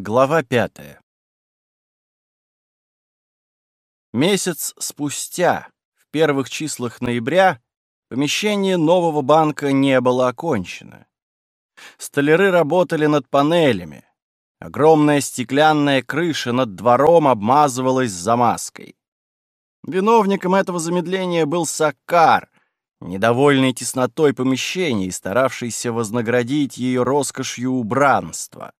Глава пятая. Месяц спустя, в первых числах ноября, помещение нового банка не было окончено. Столяры работали над панелями. Огромная стеклянная крыша над двором обмазывалась замазкой. Виновником этого замедления был Сакар, недовольный теснотой помещения и старавшийся вознаградить ее роскошью убранства.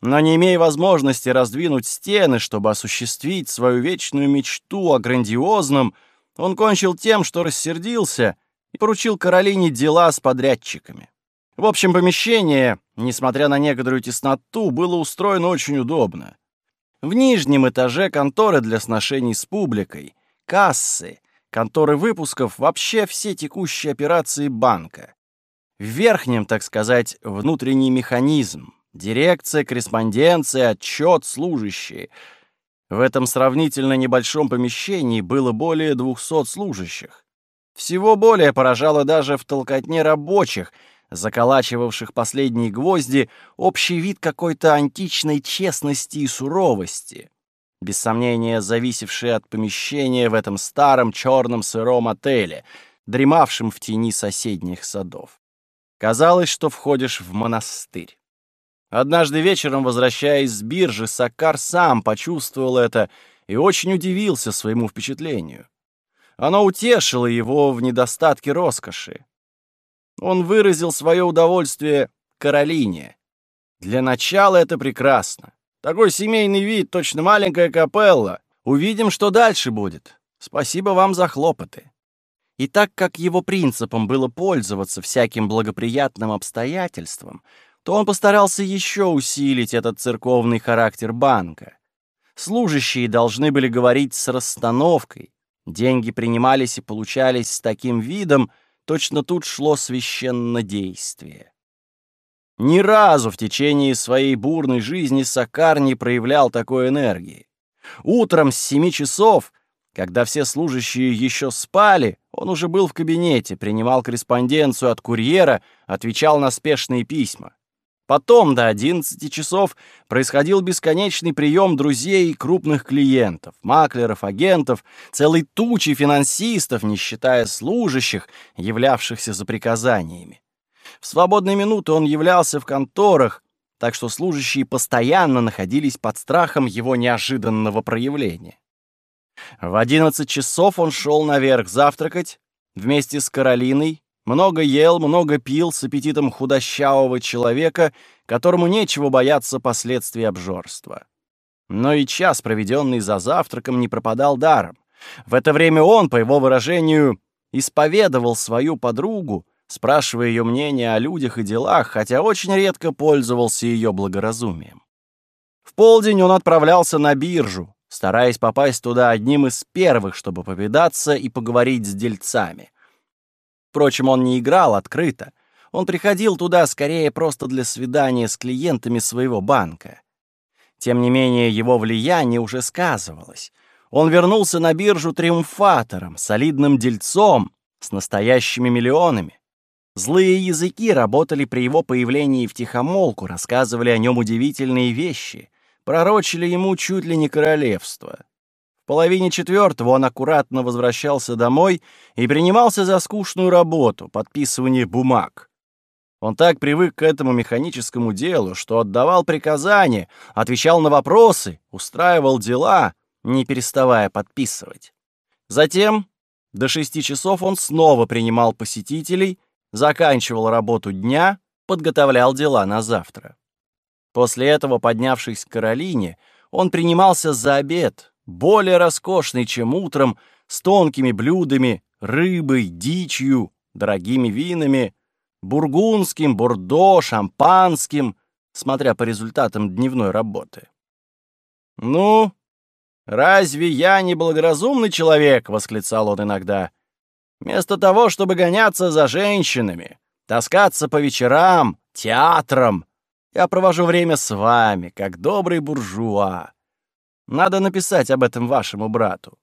Но не имея возможности раздвинуть стены, чтобы осуществить свою вечную мечту о грандиозном, он кончил тем, что рассердился и поручил Каролине дела с подрядчиками. В общем, помещение, несмотря на некоторую тесноту, было устроено очень удобно. В нижнем этаже конторы для сношений с публикой, кассы, конторы выпусков, вообще все текущие операции банка. В верхнем, так сказать, внутренний механизм, дирекция, корреспонденция, отчет, служащие. В этом сравнительно небольшом помещении было более 200 служащих. Всего более поражало даже в толкотне рабочих, заколачивавших последние гвозди, общий вид какой-то античной честности и суровости без сомнения зависевшие от помещения в этом старом черном сыром отеле, дремавшем в тени соседних садов. Казалось, что входишь в монастырь. Однажды вечером, возвращаясь с биржи, Сакар сам почувствовал это и очень удивился своему впечатлению. Оно утешило его в недостатке роскоши. Он выразил свое удовольствие Каролине. Для начала это прекрасно. Такой семейный вид, точно маленькая капелла. Увидим, что дальше будет. Спасибо вам за хлопоты». И так как его принципом было пользоваться всяким благоприятным обстоятельством, то он постарался еще усилить этот церковный характер банка. Служащие должны были говорить с расстановкой, деньги принимались и получались с таким видом, точно тут шло священное действие. Ни разу в течение своей бурной жизни Сакар не проявлял такой энергии. Утром с семи часов, когда все служащие еще спали, он уже был в кабинете, принимал корреспонденцию от курьера, отвечал на спешные письма. Потом до 11 часов происходил бесконечный прием друзей и крупных клиентов, маклеров, агентов, целой тучи финансистов, не считая служащих, являвшихся за приказаниями. В свободные минуты он являлся в конторах, так что служащие постоянно находились под страхом его неожиданного проявления. В одиннадцать часов он шел наверх завтракать вместе с Каролиной, много ел, много пил с аппетитом худощавого человека, которому нечего бояться последствий обжорства. Но и час, проведенный за завтраком, не пропадал даром. В это время он, по его выражению, исповедовал свою подругу, спрашивая ее мнение о людях и делах, хотя очень редко пользовался ее благоразумием. В полдень он отправлялся на биржу, стараясь попасть туда одним из первых, чтобы повидаться и поговорить с дельцами. Впрочем, он не играл открыто. Он приходил туда скорее просто для свидания с клиентами своего банка. Тем не менее, его влияние уже сказывалось. Он вернулся на биржу триумфатором, солидным дельцом, с настоящими миллионами. Злые языки работали при его появлении в тихомолку, рассказывали о нем удивительные вещи, пророчили ему чуть ли не королевство. Половине четвертого он аккуратно возвращался домой и принимался за скучную работу, подписывание бумаг. Он так привык к этому механическому делу, что отдавал приказания, отвечал на вопросы, устраивал дела, не переставая подписывать. Затем до шести часов он снова принимал посетителей, заканчивал работу дня, подготовлял дела на завтра. После этого, поднявшись к Каролине, он принимался за обед, более роскошный, чем утром, с тонкими блюдами, рыбой, дичью, дорогими винами, бургундским, бордо, шампанским, смотря по результатам дневной работы. «Ну, разве я не благоразумный человек?» — восклицал он иногда. Вместо того, чтобы гоняться за женщинами, таскаться по вечерам, театрам, я провожу время с вами, как добрый буржуа. Надо написать об этом вашему брату.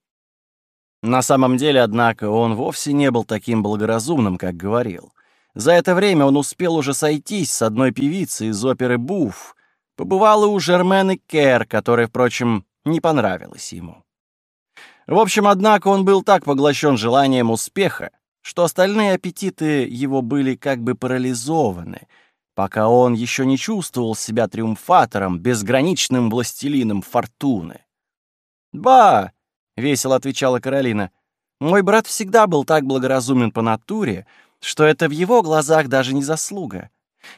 На самом деле, однако, он вовсе не был таким благоразумным, как говорил. За это время он успел уже сойтись с одной певицей из оперы «Буф», Побывал и у Жермены Кер, которая, впрочем, не понравилась ему. В общем, однако, он был так поглощен желанием успеха, что остальные аппетиты его были как бы парализованы, пока он еще не чувствовал себя триумфатором, безграничным властелином фортуны. «Ба!» — весело отвечала Каролина. «Мой брат всегда был так благоразумен по натуре, что это в его глазах даже не заслуга.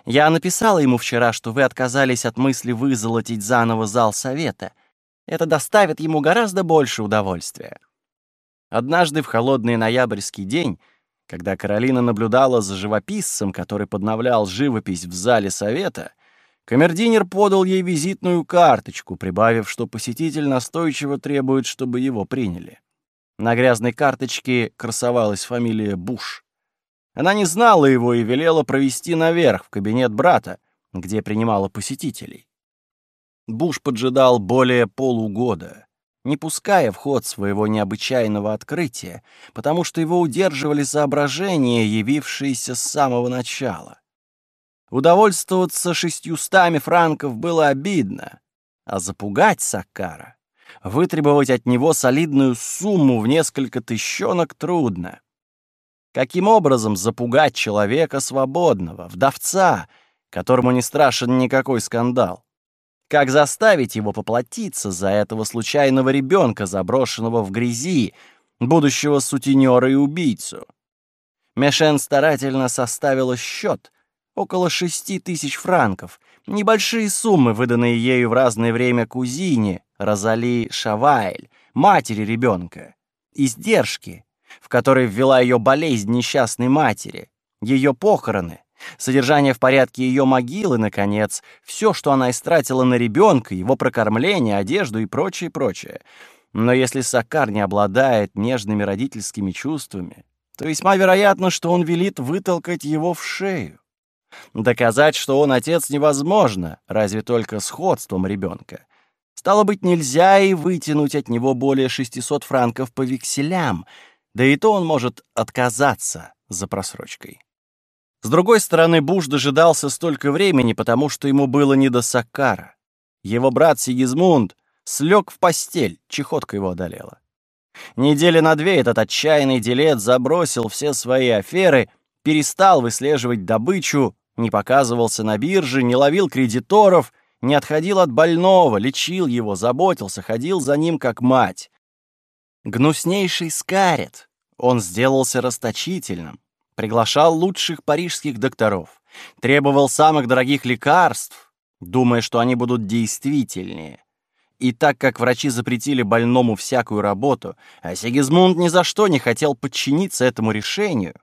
Я написала ему вчера, что вы отказались от мысли вызолотить заново зал совета. Это доставит ему гораздо больше удовольствия». Однажды в холодный ноябрьский день когда Каролина наблюдала за живописцем, который подновлял живопись в зале совета, камердинер подал ей визитную карточку, прибавив, что посетитель настойчиво требует, чтобы его приняли. На грязной карточке красовалась фамилия Буш. Она не знала его и велела провести наверх, в кабинет брата, где принимала посетителей. Буш поджидал более полугода не пуская в ход своего необычайного открытия, потому что его удерживали соображения, явившиеся с самого начала. Удовольствоваться шестьюстами франков было обидно, а запугать Саккара, вытребовать от него солидную сумму в несколько тыщенок трудно. Каким образом запугать человека свободного, вдовца, которому не страшен никакой скандал? Как заставить его поплатиться за этого случайного ребенка, заброшенного в грязи, будущего сутенера и убийцу? Мешен старательно составила счет. Около шести тысяч франков. Небольшие суммы, выданные ею в разное время кузине, Розали Шавайль, матери ребенка. Издержки, в которые ввела ее болезнь несчастной матери. Ее похороны, Содержание в порядке ее могилы, наконец, все, что она истратила на ребенка, его прокормление, одежду и прочее, прочее. Но если Сакар не обладает нежными родительскими чувствами, то весьма вероятно, что он велит вытолкать его в шею. Доказать, что он отец, невозможно, разве только сходством ребенка. Стало быть, нельзя и вытянуть от него более 600 франков по векселям, да и то он может отказаться за просрочкой. С другой стороны, Буш дожидался столько времени, потому что ему было не до Сакара. Его брат Сигизмунд слег в постель, чехотка его одолела. Недели на две этот отчаянный делец забросил все свои аферы, перестал выслеживать добычу, не показывался на бирже, не ловил кредиторов, не отходил от больного, лечил его, заботился, ходил за ним как мать. Гнуснейший скарет. Он сделался расточительным приглашал лучших парижских докторов, требовал самых дорогих лекарств, думая, что они будут действительнее. И так как врачи запретили больному всякую работу, а Сигизмунд ни за что не хотел подчиниться этому решению,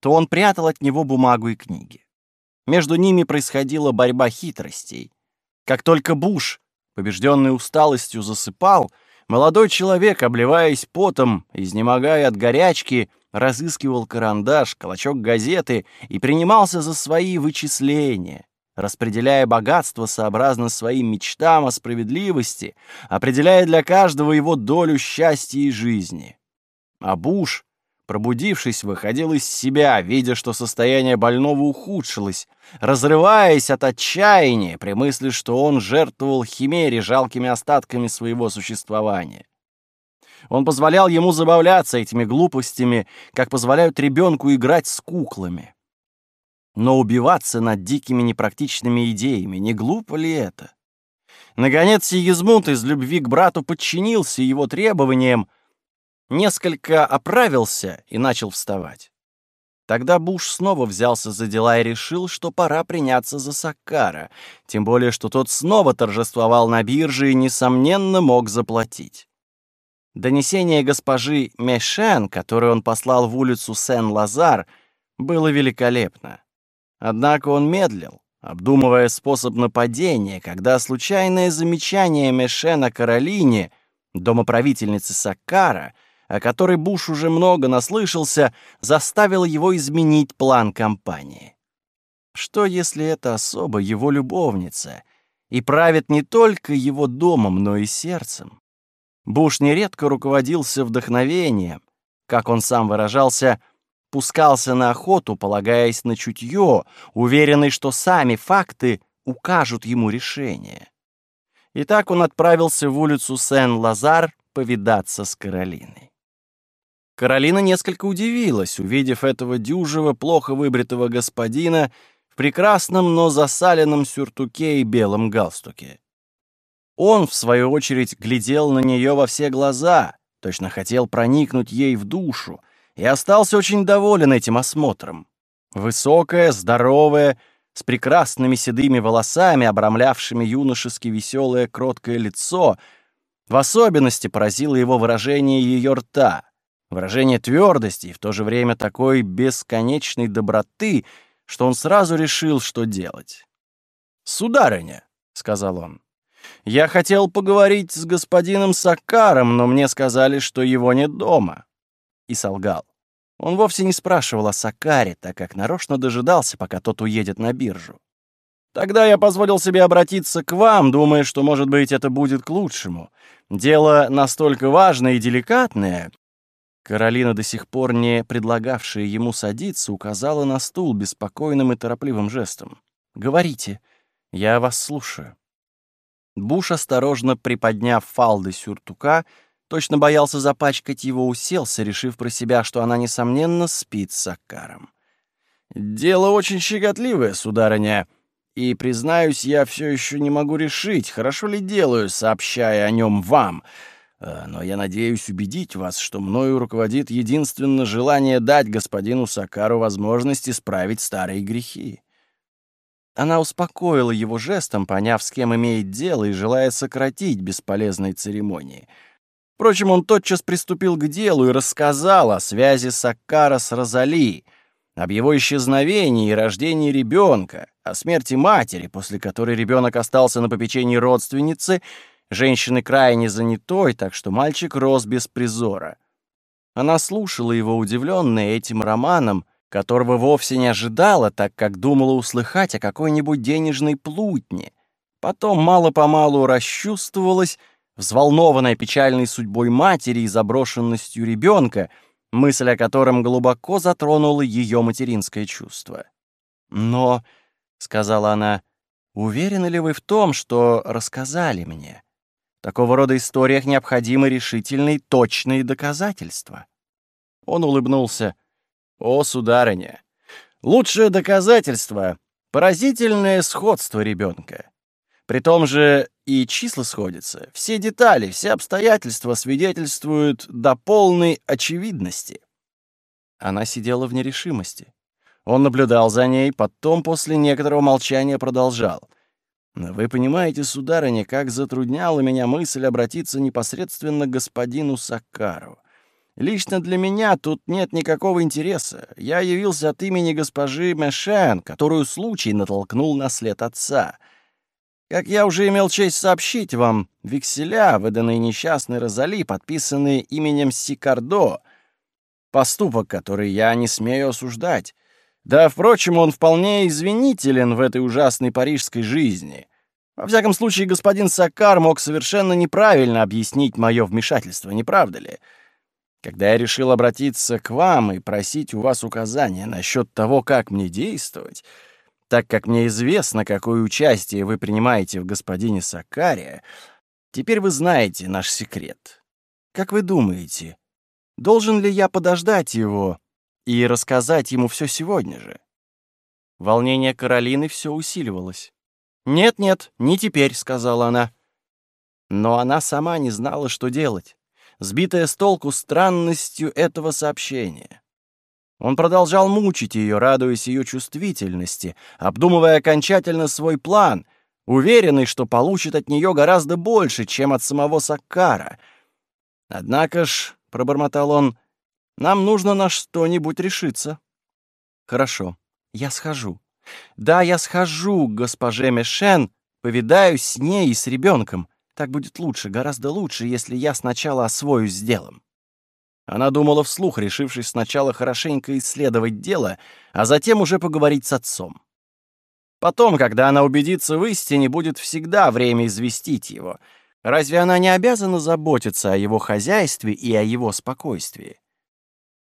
то он прятал от него бумагу и книги. Между ними происходила борьба хитростей. Как только Буш, побежденный усталостью, засыпал, молодой человек, обливаясь потом, изнемогая от горячки, разыскивал карандаш, клочок газеты и принимался за свои вычисления, распределяя богатство сообразно своим мечтам о справедливости, определяя для каждого его долю счастья и жизни. А Буш, пробудившись, выходил из себя, видя, что состояние больного ухудшилось, разрываясь от отчаяния при мысли, что он жертвовал химере жалкими остатками своего существования. Он позволял ему забавляться этими глупостями, как позволяют ребенку играть с куклами. Но убиваться над дикими непрактичными идеями, не глупо ли это? Наконец, Сигизмунд из любви к брату подчинился его требованиям, несколько оправился и начал вставать. Тогда Буш снова взялся за дела и решил, что пора приняться за Саккара, тем более, что тот снова торжествовал на бирже и, несомненно, мог заплатить. Донесение госпожи Мешен, которое он послал в улицу Сен-Лазар, было великолепно. Однако он медлил, обдумывая способ нападения, когда случайное замечание Мешена Каролине, домоправительницы Саккара, о которой Буш уже много наслышался, заставило его изменить план кампании. Что, если эта особа его любовница и правит не только его домом, но и сердцем? Буш нередко руководился вдохновением, как он сам выражался, пускался на охоту, полагаясь на чутье, уверенный, что сами факты укажут ему решение. И так он отправился в улицу Сен-Лазар повидаться с Каролиной. Каролина несколько удивилась, увидев этого дюжего, плохо выбритого господина в прекрасном, но засаленном сюртуке и белом галстуке. Он, в свою очередь, глядел на нее во все глаза, точно хотел проникнуть ей в душу, и остался очень доволен этим осмотром. Высокая, здоровая, с прекрасными седыми волосами, обрамлявшими юношески веселое кроткое лицо, в особенности поразило его выражение ее рта, выражение твердости и в то же время такой бесконечной доброты, что он сразу решил, что делать. «Сударыня», — сказал он, — «я хотел поговорить с господином Сакаром, но мне сказали, что его нет дома». И солгал. Он вовсе не спрашивал о Сакаре, так как нарочно дожидался, пока тот уедет на биржу. Тогда я позволил себе обратиться к вам, думая, что, может быть, это будет к лучшему. Дело настолько важное и деликатное. Каролина, до сих пор не предлагавшая ему садиться, указала на стул беспокойным и торопливым жестом. «Говорите, я вас слушаю». Буш, осторожно приподняв фалды сюртука, точно боялся запачкать его, уселся, решив про себя, что она, несомненно, спит с Сакаром. «Дело очень щекотливое, сударыня, и, признаюсь, я все еще не могу решить, хорошо ли делаю, сообщая о нем вам, э, но я надеюсь убедить вас, что мною руководит единственно желание дать господину Сакару возможность исправить старые грехи». Она успокоила его жестом, поняв, с кем имеет дело, и желая сократить бесполезные церемонии — Впрочем, он тотчас приступил к делу и рассказал о связи Саккара с Розали, об его исчезновении и рождении ребенка, о смерти матери, после которой ребенок остался на попечении родственницы, женщины крайне занятой, так что мальчик рос без призора. Она слушала его, удивленная этим романом, которого вовсе не ожидала, так как думала услыхать о какой-нибудь денежной плутне. Потом мало-помалу расчувствовалась, взволнованная печальной судьбой матери и заброшенностью ребенка, мысль о котором глубоко затронула ее материнское чувство. «Но», — сказала она, — «уверены ли вы в том, что рассказали мне? В такого рода историях необходимы решительные, точные доказательства». Он улыбнулся. «О, сударыня, лучшее доказательство — поразительное сходство ребенка. При том же и числа сходятся. Все детали, все обстоятельства свидетельствуют до полной очевидности. Она сидела в нерешимости. Он наблюдал за ней, потом после некоторого молчания продолжал. «Вы понимаете, сударыня, как затрудняла меня мысль обратиться непосредственно к господину Сакару. Лично для меня тут нет никакого интереса. Я явился от имени госпожи Мешен, которую случай натолкнул на след отца». Как я уже имел честь сообщить вам, векселя, выданные несчастной Розали, подписанные именем Сикардо, поступок, который я не смею осуждать. Да, впрочем, он вполне извинителен в этой ужасной парижской жизни. Во всяком случае, господин Сакар мог совершенно неправильно объяснить мое вмешательство, не правда ли? Когда я решил обратиться к вам и просить у вас указания насчет того, как мне действовать, так как мне известно, какое участие вы принимаете в господине Сакаре, теперь вы знаете наш секрет. Как вы думаете, должен ли я подождать его и рассказать ему все сегодня же?» Волнение Каролины все усиливалось. «Нет-нет, не теперь», — сказала она. Но она сама не знала, что делать, сбитая с толку странностью этого сообщения. Он продолжал мучить ее, радуясь ее чувствительности, обдумывая окончательно свой план, уверенный, что получит от нее гораздо больше, чем от самого Саккара. «Однако ж», — пробормотал он, — «нам нужно на что-нибудь решиться». «Хорошо, я схожу. Да, я схожу к госпоже Мешен, повидаюсь с ней и с ребенком. Так будет лучше, гораздо лучше, если я сначала освоюсь с делом». Она думала вслух, решившись сначала хорошенько исследовать дело, а затем уже поговорить с отцом. Потом, когда она убедится в истине, будет всегда время известить его. Разве она не обязана заботиться о его хозяйстве и о его спокойствии?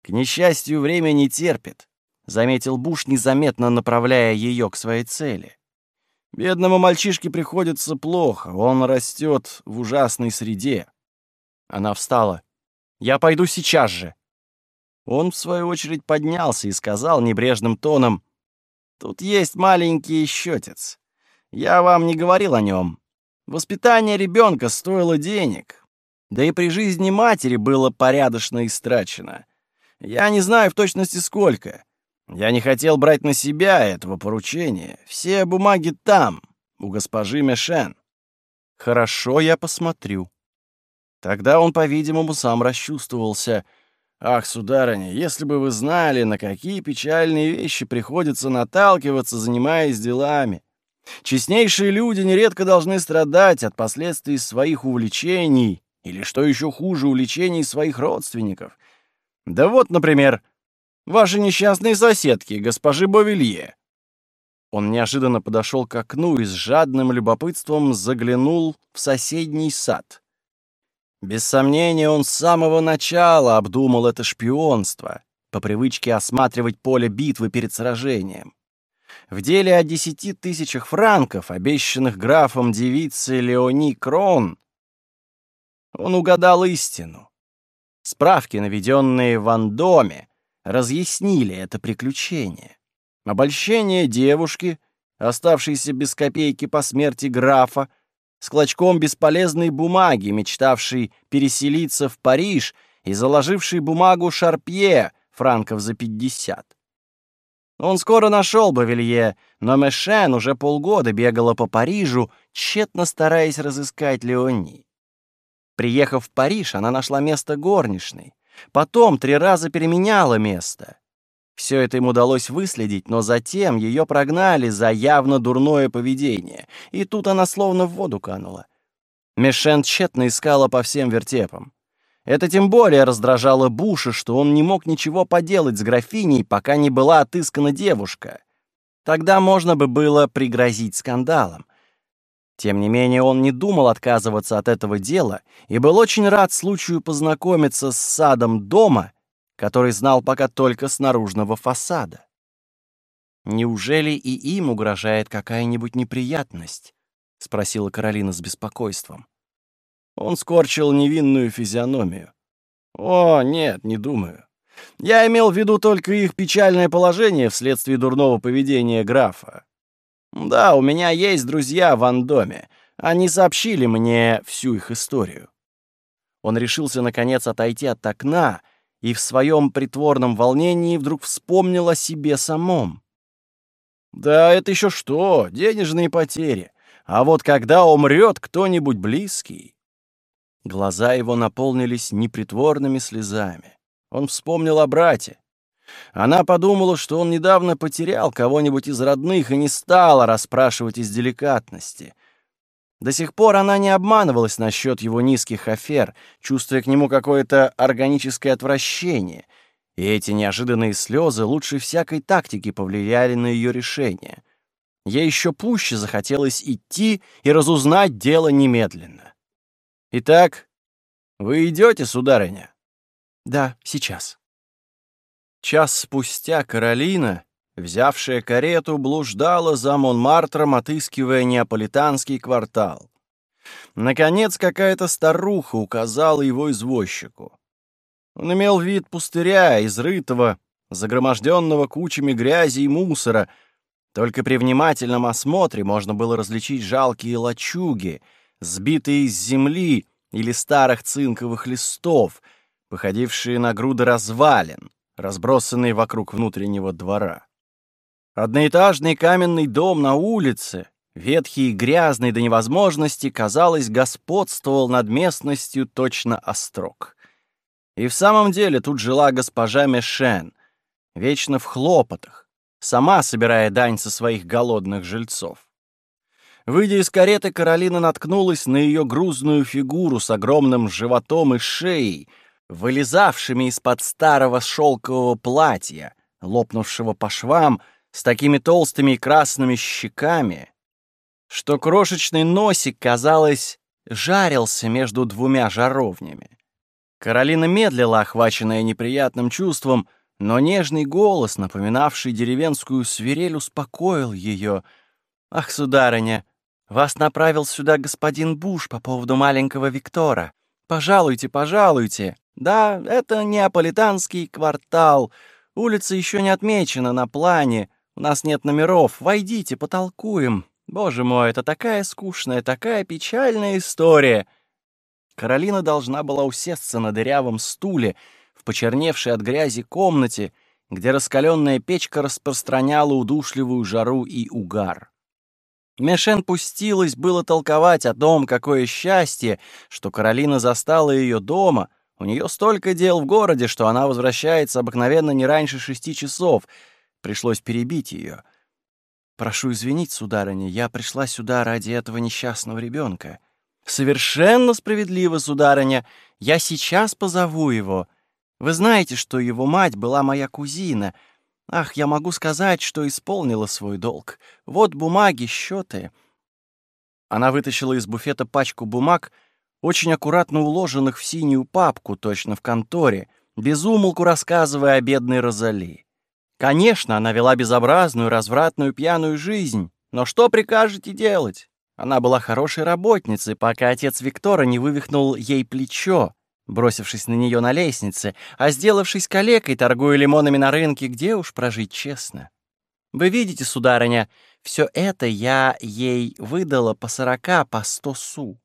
К несчастью, время не терпит, — заметил Буш, незаметно направляя ее к своей цели. Бедному мальчишке приходится плохо, он растет в ужасной среде. Она встала. «Я пойду сейчас же». Он, в свою очередь, поднялся и сказал небрежным тоном, «Тут есть маленький счетец. Я вам не говорил о нем. Воспитание ребенка стоило денег, да и при жизни матери было порядочно истрачено. Я не знаю в точности сколько. Я не хотел брать на себя этого поручения. Все бумаги там, у госпожи Мешен. Хорошо, я посмотрю. Тогда он, по-видимому, сам расчувствовался. Ах, сударыня, если бы вы знали, на какие печальные вещи приходится наталкиваться, занимаясь делами. Честнейшие люди нередко должны страдать от последствий своих увлечений или, что еще хуже, увлечений своих родственников. Да вот, например, Ваши несчастные соседки, госпожи Бовилье». Он неожиданно подошел к окну и с жадным любопытством заглянул в соседний сад. Без сомнения, он с самого начала обдумал это шпионство, по привычке осматривать поле битвы перед сражением. В деле о десяти тысячах франков, обещанных графом девицы Леони Крон, он угадал истину. Справки, наведенные в Андоме, разъяснили это приключение. Обольщение девушки, оставшейся без копейки по смерти графа, с клочком бесполезной бумаги, мечтавшей переселиться в Париж и заложившей бумагу Шарпье франков за пятьдесят. Он скоро нашел Бавилье, но Мешен уже полгода бегала по Парижу, тщетно стараясь разыскать Леони. Приехав в Париж, она нашла место горничной. Потом три раза переменяла место. Все это им удалось выследить, но затем ее прогнали за явно дурное поведение, и тут она словно в воду канула. Мишен тщетно искала по всем вертепам. Это тем более раздражало Буша, что он не мог ничего поделать с графиней, пока не была отыскана девушка. Тогда можно бы было пригрозить скандалом. Тем не менее, он не думал отказываться от этого дела и был очень рад случаю познакомиться с садом дома, который знал пока только с наружного фасада. «Неужели и им угрожает какая-нибудь неприятность?» — спросила Каролина с беспокойством. Он скорчил невинную физиономию. «О, нет, не думаю. Я имел в виду только их печальное положение вследствие дурного поведения графа. Да, у меня есть друзья в Андоме. Они сообщили мне всю их историю. Он решился, наконец, отойти от окна и в своем притворном волнении вдруг вспомнил о себе самом. Да, это еще что, денежные потери. А вот когда умрет кто-нибудь близкий... Глаза его наполнились непритворными слезами. Он вспомнил о брате, она подумала, что он недавно потерял кого-нибудь из родных и не стала расспрашивать из деликатности. До сих пор она не обманывалась насчет его низких афер, чувствуя к нему какое-то органическое отвращение, и эти неожиданные слезы лучше всякой тактики повлияли на ее решение. Ей еще пуще захотелось идти и разузнать дело немедленно. «Итак, вы идете, сударыня?» «Да, сейчас». Час спустя Каролина, взявшая карету, блуждала за Монмартром, отыскивая неаполитанский квартал. Наконец, какая-то старуха указала его извозчику. Он имел вид пустыря, изрытого, загроможденного кучами грязи и мусора. Только при внимательном осмотре можно было различить жалкие лачуги, сбитые из земли или старых цинковых листов, походившие на груды развалин разбросанные вокруг внутреннего двора. Одноэтажный каменный дом на улице, ветхий и грязный до невозможности, казалось, господствовал над местностью точно острог. И в самом деле тут жила госпожа Мешен, вечно в хлопотах, сама собирая дань со своих голодных жильцов. Выйдя из кареты, Каролина наткнулась на ее грузную фигуру с огромным животом и шеей, вылезавшими из-под старого шелкового платья, лопнувшего по швам, с такими толстыми и красными щеками, что крошечный носик, казалось, жарился между двумя жаровнями. Каролина медлила, охваченная неприятным чувством, но нежный голос, напоминавший деревенскую свирель, успокоил ее. «Ах, сударыня, вас направил сюда господин Буш по поводу маленького Виктора. Пожалуйте, пожалуйте. Да, это неаполитанский квартал. Улица еще не отмечена на плане. У нас нет номеров. Войдите, потолкуем. Боже мой, это такая скучная, такая печальная история». Каролина должна была усесться на дырявом стуле в почерневшей от грязи комнате, где раскаленная печка распространяла удушливую жару и угар. Мишен пустилась было толковать о том, какое счастье, что Каролина застала ее дома. У нее столько дел в городе, что она возвращается обыкновенно не раньше шести часов. Пришлось перебить ее. «Прошу извинить, сударыня, я пришла сюда ради этого несчастного ребенка. «Совершенно справедливо, сударыня. Я сейчас позову его. Вы знаете, что его мать была моя кузина. Ах, я могу сказать, что исполнила свой долг. Вот бумаги, счеты». Она вытащила из буфета пачку бумаг, очень аккуратно уложенных в синюю папку, точно в конторе, безумолку рассказывая о бедной Розали. Конечно, она вела безобразную, развратную, пьяную жизнь, но что прикажете делать? Она была хорошей работницей, пока отец Виктора не вывихнул ей плечо, бросившись на нее на лестнице, а сделавшись калекой, торгуя лимонами на рынке, где уж прожить честно. Вы видите, сударыня, все это я ей выдала по сорока, по сто су.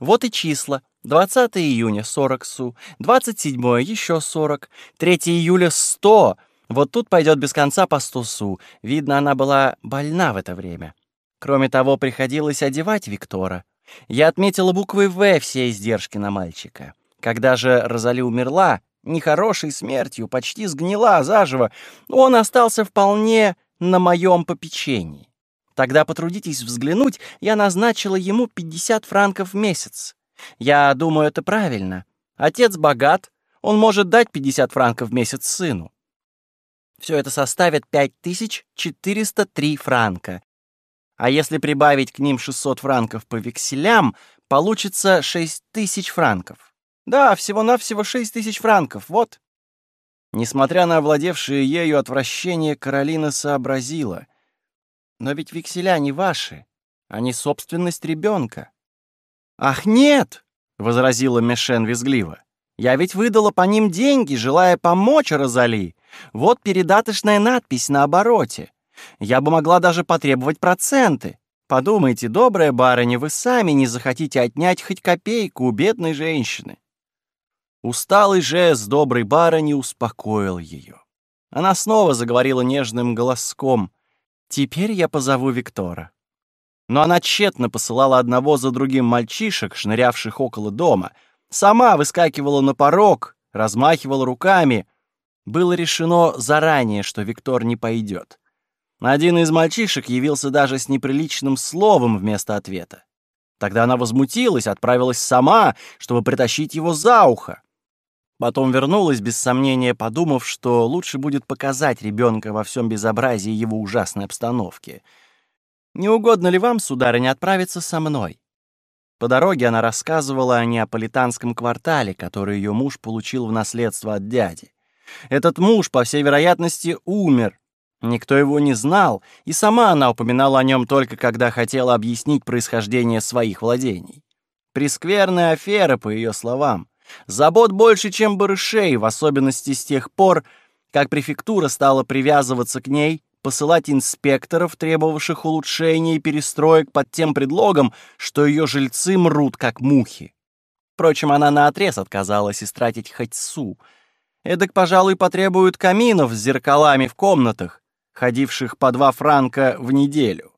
Вот и числа. 20 июня — 40 су, 27 еще 40, 3 июля — 100. Вот тут пойдет без конца по 100 су. Видно, она была больна в это время. Кроме того, приходилось одевать Виктора. Я отметила буквой «В» все издержки на мальчика. Когда же Розали умерла, нехорошей смертью, почти сгнила заживо, он остался вполне на моем попечении. Тогда потрудитесь взглянуть, я назначила ему 50 франков в месяц. Я думаю, это правильно. Отец богат, он может дать 50 франков в месяц сыну. Все это составит 5403 франка, а если прибавить к ним 600 франков по векселям, получится 6000 франков. Да, всего-навсего 6000 франков, вот. Несмотря на овладевшее ею отвращение, Каролина сообразила. Но ведь векселя не ваши, они собственность ребенка. «Ах, нет!» — возразила Мешен визгливо. «Я ведь выдала по ним деньги, желая помочь Розали. Вот передаточная надпись на обороте. Я бы могла даже потребовать проценты. Подумайте, добрая барыня, вы сами не захотите отнять хоть копейку у бедной женщины. Усталый жест доброй барыни успокоил ее. Она снова заговорила нежным голоском. «Теперь я позову Виктора». Но она тщетно посылала одного за другим мальчишек, шнырявших около дома. Сама выскакивала на порог, размахивала руками. Было решено заранее, что Виктор не пойдет. Один из мальчишек явился даже с неприличным словом вместо ответа. Тогда она возмутилась, отправилась сама, чтобы притащить его за ухо. Потом вернулась, без сомнения, подумав, что лучше будет показать ребенка во всем безобразии его ужасной обстановки. «Не угодно ли вам, сударыня, отправиться со мной?» По дороге она рассказывала о неаполитанском квартале, который ее муж получил в наследство от дяди. Этот муж, по всей вероятности, умер, Никто его не знал, и сама она упоминала о нем только когда хотела объяснить происхождение своих владений. Прескверная афера, по ее словам. Забот больше, чем барышей, в особенности с тех пор, как префектура стала привязываться к ней, посылать инспекторов, требовавших улучшений и перестроек под тем предлогом, что ее жильцы мрут, как мухи. Впрочем, она наотрез отказалась истратить хоть су. Эдак, пожалуй, потребуют каминов с зеркалами в комнатах, ходивших по два франка в неделю.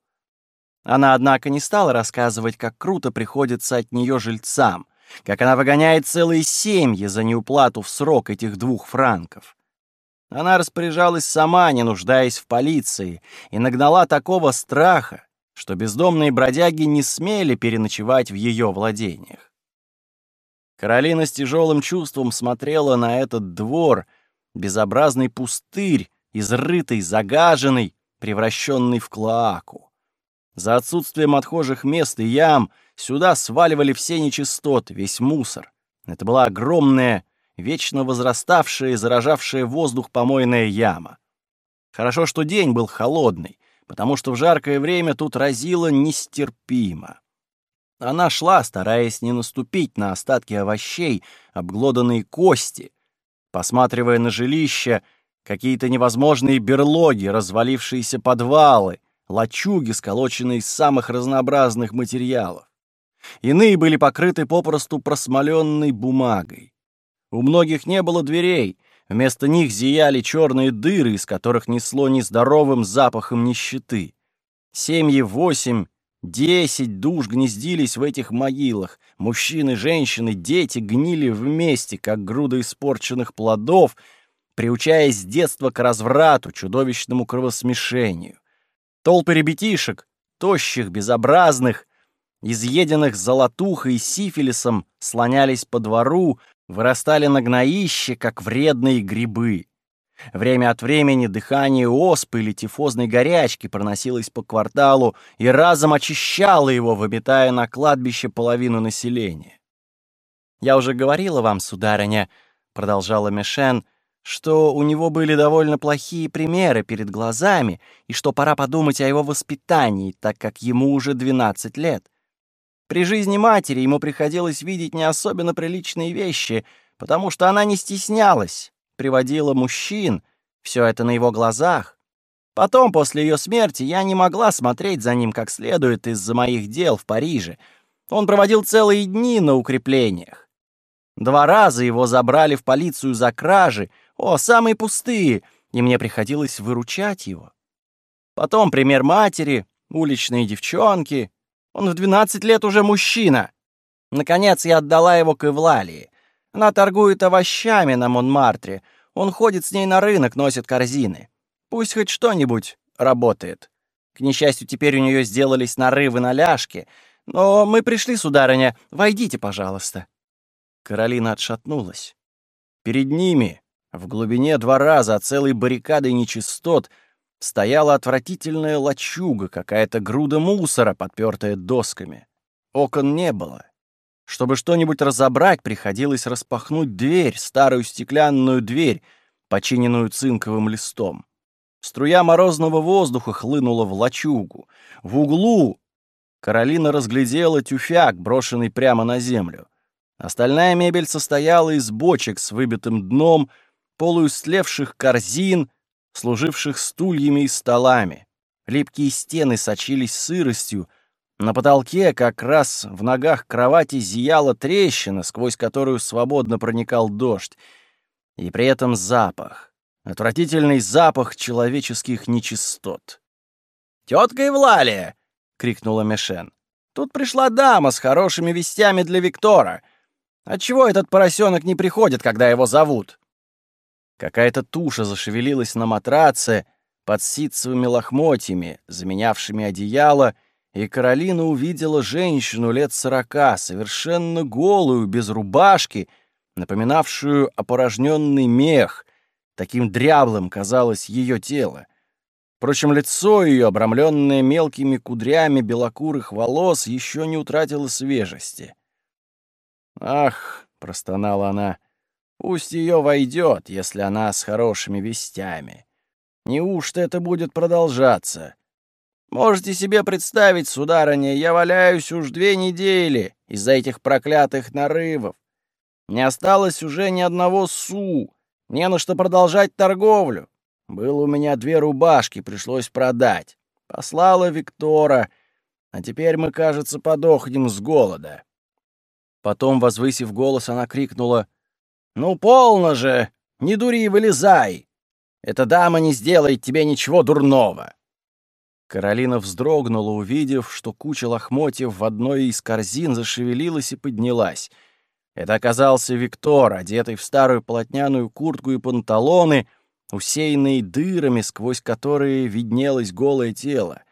Она, однако, не стала рассказывать, как круто приходится от нее жильцам, как она выгоняет целые семьи за неуплату в срок этих двух франков. Она распоряжалась сама, не нуждаясь в полиции, и нагнала такого страха, что бездомные бродяги не смели переночевать в ее владениях. Каролина с тяжелым чувством смотрела на этот двор, безобразный пустырь, изрытый, загаженный, превращенный в клоаку. За отсутствием отхожих мест и ям сюда сваливали все нечистоты, весь мусор. Это была огромная, вечно возраставшая и заражавшая воздух помойная яма. Хорошо, что день был холодный, потому что в жаркое время тут разило нестерпимо. Она шла, стараясь не наступить на остатки овощей, обглоданные кости, посматривая на жилища, какие-то невозможные берлоги, развалившиеся подвалы, лачуги, сколоченные из самых разнообразных материалов. Иные были покрыты попросту просмоленной бумагой. У многих не было дверей, вместо них зияли черные дыры, из которых несло нездоровым запахом нищеты. Семьи восемь, десять душ гнездились в этих могилах. Мужчины, женщины, дети гнили вместе, как груда испорченных плодов, приучаясь с детства к разврату, чудовищному кровосмешению. Толпы ребятишек, тощих, безобразных, изъеденных золотухой и сифилисом, слонялись по двору, вырастали на гноище, как вредные грибы. Время от времени дыхание оспы или тифозной горячки проносилось по кварталу и разом очищало его, выметая на кладбище половину населения. «Я уже говорила вам, сударыня», — продолжала Мишен, — что у него были довольно плохие примеры перед глазами и что пора подумать о его воспитании, так как ему уже 12 лет. При жизни матери ему приходилось видеть не особенно приличные вещи, потому что она не стеснялась, приводила мужчин, все это на его глазах. Потом, после ее смерти, я не могла смотреть за ним как следует из-за моих дел в Париже. Он проводил целые дни на укреплениях. Два раза его забрали в полицию за кражи, о, самые пустые, и мне приходилось выручать его. Потом пример матери, уличные девчонки. Он в 12 лет уже мужчина. Наконец я отдала его к Эвлалии. Она торгует овощами на Монмартре. Он ходит с ней на рынок, носит корзины. Пусть хоть что-нибудь работает. К несчастью, теперь у нее сделались нарывы на ляжке. Но мы пришли, сударыня. Войдите, пожалуйста. Каролина отшатнулась. Перед ними, в глубине двора за целой баррикадой нечистот стояла отвратительная лачуга, какая-то груда мусора, подпертая досками. Окон не было. Чтобы что-нибудь разобрать, приходилось распахнуть дверь, старую стеклянную дверь, починенную цинковым листом. Струя морозного воздуха хлынула в лачугу. В углу Каролина разглядела тюфяк, брошенный прямо на землю. Остальная мебель состояла из бочек с выбитым дном, полуистлевших корзин, служивших стульями и столами. Липкие стены сочились сыростью. На потолке, как раз в ногах кровати, зияла трещина, сквозь которую свободно проникал дождь. И при этом запах. Отвратительный запах человеческих нечистот. «Тетка Евлалия!» — крикнула Мишен. «Тут пришла дама с хорошими вестями для Виктора. Отчего этот поросенок не приходит, когда его зовут?» Какая-то туша зашевелилась на матраце под ситцевыми лохмотьями, заменявшими одеяло, и Каролина увидела женщину лет сорока, совершенно голую, без рубашки, напоминавшую опорожненный мех. Таким дряблым казалось ее тело. Впрочем, лицо ее, обрамленное мелкими кудрями белокурых волос, еще не утратило свежести. «Ах!» — простонала она — Пусть ее войдет, если она с хорошими вестями. Неужто это будет продолжаться? Можете себе представить, сударыня, я валяюсь уж две недели из-за этих проклятых нарывов. Не осталось уже ни одного су, не на что продолжать торговлю. Было у меня две рубашки, пришлось продать. Послала Виктора, а теперь мы, кажется, подохнем с голода. Потом, возвысив голос, она крикнула — «Ну, полно же! Не дури, вылезай! Эта дама не сделает тебе ничего дурного!» Каролина вздрогнула, увидев, что куча лохмотьев в одной из корзин зашевелилась и поднялась. Это оказался Виктор, одетый в старую полотняную куртку и панталоны, усеянные дырами, сквозь которые виднелось голое тело.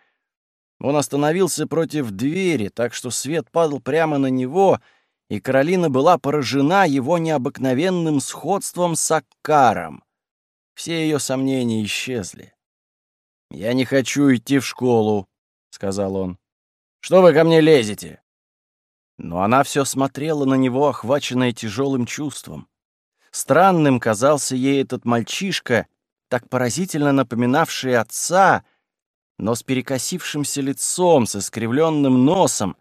Он остановился против двери, так что свет падал прямо на него — и Каролина была поражена его необыкновенным сходством с Аккаром. Все ее сомнения исчезли. «Я не хочу идти в школу», — сказал он. «Что вы ко мне лезете?» Но она все смотрела на него, охваченная тяжелым чувством. Странным казался ей этот мальчишка, так поразительно напоминавший отца, но с перекосившимся лицом, с искривленным носом.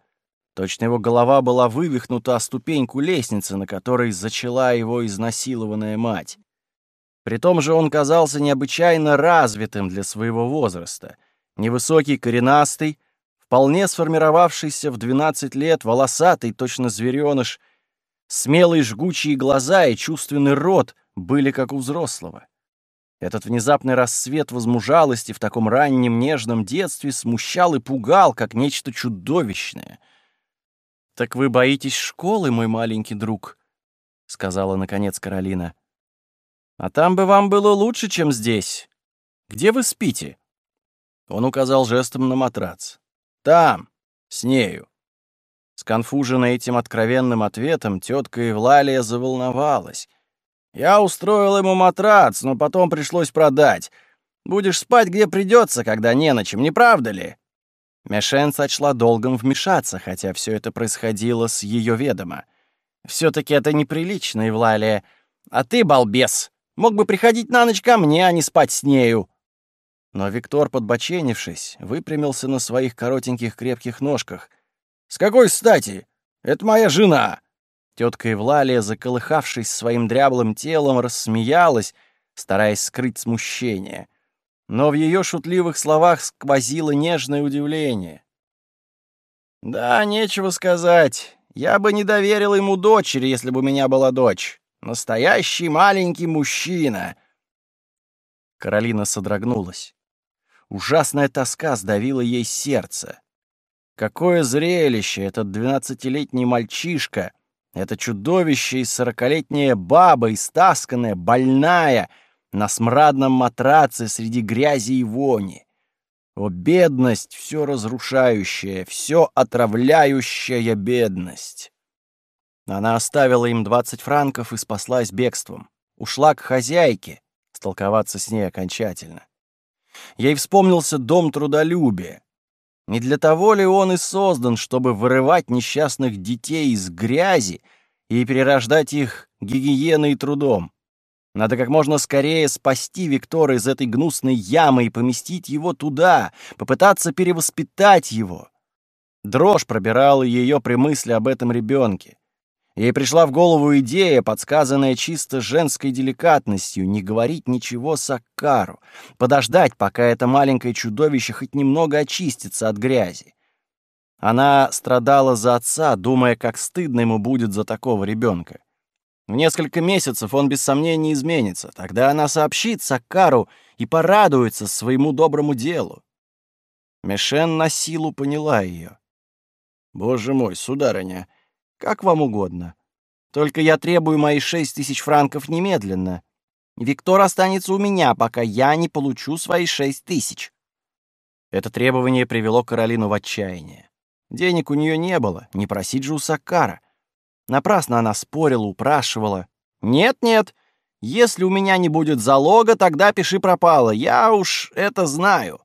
Точно его голова была вывихнута о ступеньку лестницы, на которой зачала его изнасилованная мать. При том же он казался необычайно развитым для своего возраста. Невысокий, коренастый, вполне сформировавшийся в 12 лет, волосатый, точно зверёныш, смелые жгучие глаза и чувственный рот были как у взрослого. Этот внезапный рассвет возмужалости в таком раннем нежном детстве смущал и пугал, как нечто чудовищное. «Так вы боитесь школы, мой маленький друг?» — сказала, наконец, Каролина. «А там бы вам было лучше, чем здесь. Где вы спите?» Он указал жестом на матрац. «Там, с нею». Сконфуженная этим откровенным ответом, тетка Евлалия заволновалась. Я устроил ему матрац, но потом пришлось продать. Будешь спать где придется, когда не на чем, не правда ли?» Мишен сочла долгом вмешаться, хотя все это происходило с ее ведома. все таки это неприлично, Евлалия. А ты, балбес, мог бы приходить на ночь ко мне, а не спать с нею». Но Виктор, подбоченившись, выпрямился на своих коротеньких крепких ножках. «С какой стати? Это моя жена!» Тетка Евлалия, заколыхавшись своим дряблым телом, рассмеялась, стараясь скрыть смущение. Но в ее шутливых словах сквозило нежное удивление. «Да, нечего сказать. Я бы не доверил ему дочери, если бы у меня была дочь. Настоящий маленький мужчина!» Каролина содрогнулась. Ужасная тоска сдавила ей сердце. Какое зрелище этот двенадцатилетний мальчишка — это чудовище и сорокалетняя баба, истасканная, больная, на смрадном матраце среди грязи и вони. О, бедность, все разрушающая, все отравляющая бедность! Она оставила им двадцать франков и спаслась бегством. Ушла к хозяйке, столковаться с ней окончательно. Ей вспомнился дом трудолюбия. Не для того ли он и создан, чтобы вырывать несчастных детей из грязи и перерождать их гигиеной и трудом? Надо как можно скорее спасти Виктора из этой гнусной ямы и поместить его туда, попытаться перевоспитать его. Дрожь пробирала ее при мысли об этом ребенке. Ей пришла в голову идея, подсказанная чисто женской деликатностью, не говорить ничего Саккару, подождать, пока это маленькое чудовище хоть немного очистится от грязи. Она страдала за отца, думая, как стыдно ему будет за такого ребенка. В несколько месяцев он без сомнения изменится. Тогда она сообщит Саккару и порадуется своему доброму делу. Мишен на силу поняла ее. «Боже мой, сударыня!» Как вам угодно. Только я требую мои шесть тысяч франков немедленно. Виктор останется у меня, пока я не получу свои шесть тысяч». Это требование привело Каролину в отчаяние. Денег у нее не было, не просить же у Саккара. Напрасно она спорила, упрашивала. «Нет-нет, если у меня не будет залога, тогда пиши пропало, я уж это знаю».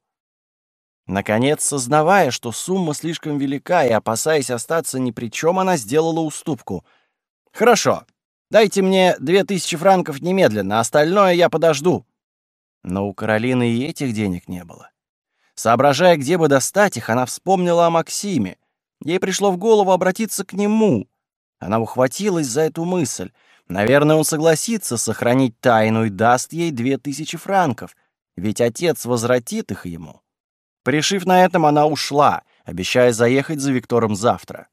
Наконец, сознавая, что сумма слишком велика и опасаясь остаться ни при чем, она сделала уступку. «Хорошо, дайте мне две тысячи франков немедленно, остальное я подожду». Но у Каролины и этих денег не было. Соображая, где бы достать их, она вспомнила о Максиме. Ей пришло в голову обратиться к нему. Она ухватилась за эту мысль. Наверное, он согласится сохранить тайну и даст ей две тысячи франков, ведь отец возвратит их ему. Пришив на этом, она ушла, обещая заехать за Виктором завтра.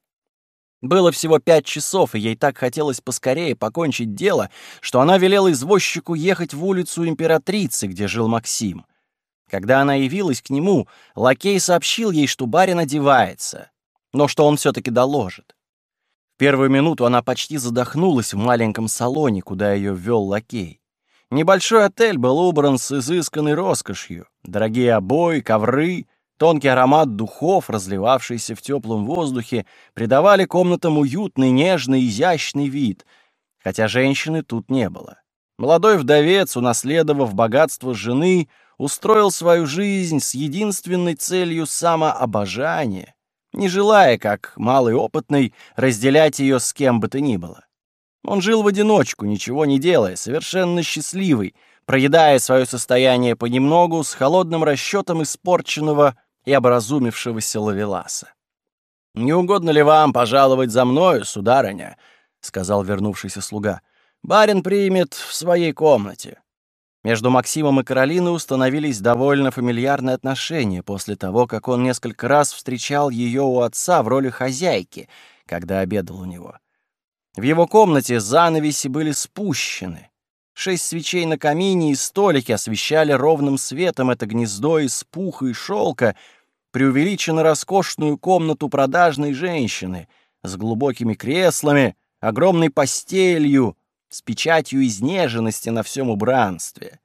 Было всего пять часов, и ей так хотелось поскорее покончить дело, что она велела извозчику ехать в улицу Императрицы, где жил Максим. Когда она явилась к нему, лакей сообщил ей, что барин одевается, но что он все-таки доложит. Первую минуту она почти задохнулась в маленьком салоне, куда ее ввел лакей. Небольшой отель был убран с изысканной роскошью. Дорогие обои, ковры, тонкий аромат духов, разливавшийся в теплом воздухе, придавали комнатам уютный, нежный, изящный вид, хотя женщины тут не было. Молодой вдовец, унаследовав богатство жены, устроил свою жизнь с единственной целью самообожания, не желая, как малый опытный, разделять ее с кем бы то ни было. Он жил в одиночку, ничего не делая, совершенно счастливый, проедая свое состояние понемногу с холодным расчетом испорченного и образумившегося ловеласа. «Не угодно ли вам пожаловать за мною, сударыня?» — сказал вернувшийся слуга. «Барин примет в своей комнате». Между Максимом и Каролиной установились довольно фамильярные отношения после того, как он несколько раз встречал ее у отца в роли хозяйки, когда обедал у него. В его комнате занавеси были спущены. Шесть свечей на камине и столики освещали ровным светом это гнездо из пуха и шелка, преувеличенно роскошную комнату продажной женщины с глубокими креслами, огромной постелью, с печатью изнеженности на всем убранстве.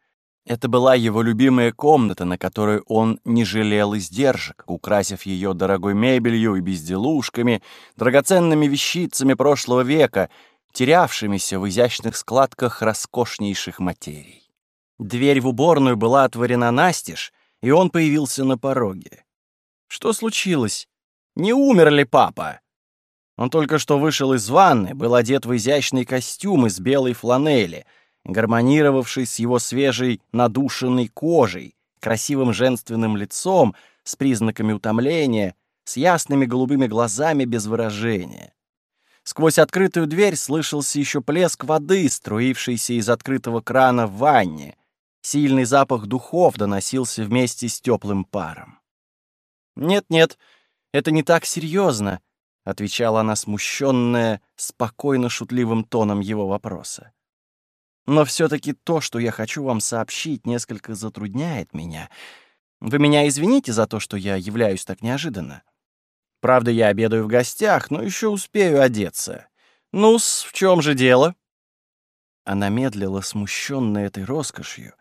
Это была его любимая комната, на которую он не жалел издержек, украсив ее дорогой мебелью и безделушками, драгоценными вещицами прошлого века, терявшимися в изящных складках роскошнейших материй. Дверь в уборную была отворена настежь, и он появился на пороге. «Что случилось? Не умер ли папа?» Он только что вышел из ванны, был одет в изящный костюм из белой фланели, гармонировавший с его свежей надушенной кожей, красивым женственным лицом, с признаками утомления, с ясными голубыми глазами без выражения. Сквозь открытую дверь слышался еще плеск воды, струившийся из открытого крана в ванне. Сильный запах духов доносился вместе с теплым паром. «Нет-нет, это не так серьезно», — отвечала она смущенная, спокойно шутливым тоном его вопроса. «Но все-таки то, что я хочу вам сообщить, несколько затрудняет меня. Вы меня извините за то, что я являюсь так неожиданно. Правда, я обедаю в гостях, но еще успею одеться. Ну-с, в чем же дело?» Она медлила, смущенная этой роскошью,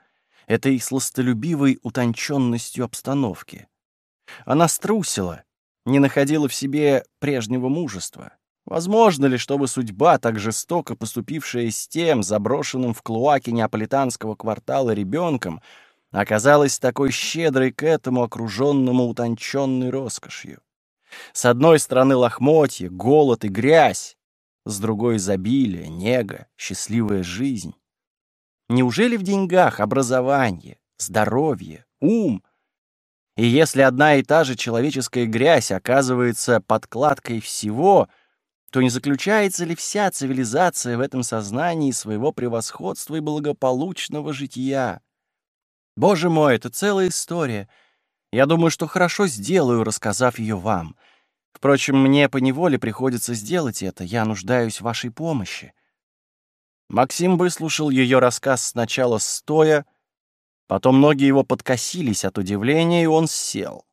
этой сластолюбивой утонченностью обстановки. Она струсила, не находила в себе прежнего мужества. Возможно ли, чтобы судьба, так жестоко поступившая с тем, заброшенным в клуаке неаполитанского квартала ребенком, оказалась такой щедрой к этому, окруженному утонченной роскошью? С одной стороны лохмотья, голод и грязь, с другой — изобилие, нега, счастливая жизнь. Неужели в деньгах образование, здоровье, ум — и если одна и та же человеческая грязь оказывается подкладкой всего, то не заключается ли вся цивилизация в этом сознании своего превосходства и благополучного жития? Боже мой, это целая история. Я думаю, что хорошо сделаю, рассказав ее вам. Впрочем, мне поневоле приходится сделать это. Я нуждаюсь в вашей помощи. Максим выслушал ее рассказ сначала стоя, Потом ноги его подкосились от удивления, и он сел.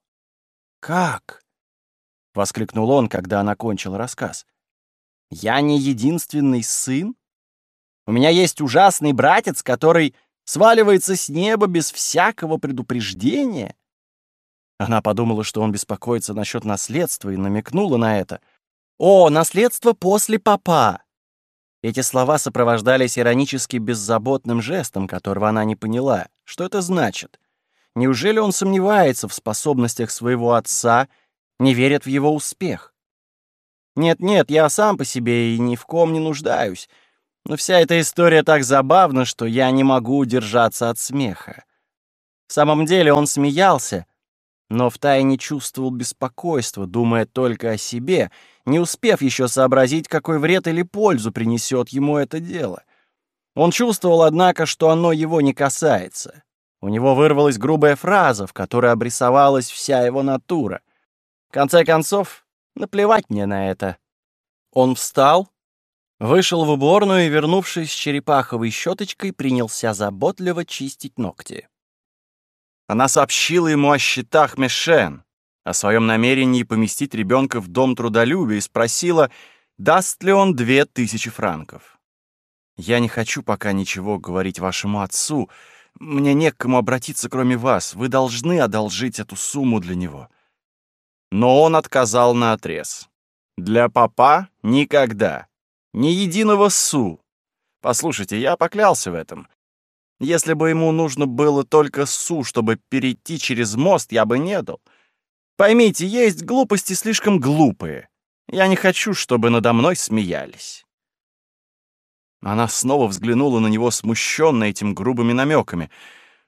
«Как?» — воскликнул он, когда она кончила рассказ. «Я не единственный сын? У меня есть ужасный братец, который сваливается с неба без всякого предупреждения?» Она подумала, что он беспокоится насчет наследства, и намекнула на это. «О, наследство после папа!» Эти слова сопровождались иронически беззаботным жестом, которого она не поняла. Что это значит? Неужели он сомневается в способностях своего отца, не верит в его успех? Нет-нет, я сам по себе и ни в ком не нуждаюсь. Но вся эта история так забавна, что я не могу удержаться от смеха. В самом деле он смеялся, но втайне чувствовал беспокойство, думая только о себе, не успев еще сообразить, какой вред или пользу принесет ему это дело. Он чувствовал, однако, что оно его не касается. У него вырвалась грубая фраза, в которой обрисовалась вся его натура. В конце концов, наплевать мне на это. Он встал, вышел в уборную и, вернувшись с черепаховой щеточкой, принялся заботливо чистить ногти. Она сообщила ему о счетах Мешен, о своем намерении поместить ребенка в дом трудолюбия и спросила, даст ли он две тысячи франков. «Я не хочу пока ничего говорить вашему отцу. Мне не к кому обратиться, кроме вас. Вы должны одолжить эту сумму для него». Но он отказал на отрез. «Для папа никогда. Ни единого су. Послушайте, я поклялся в этом. Если бы ему нужно было только су, чтобы перейти через мост, я бы не дал. Поймите, есть глупости слишком глупые. Я не хочу, чтобы надо мной смеялись. Она снова взглянула на него, смущенно этим грубыми намеками,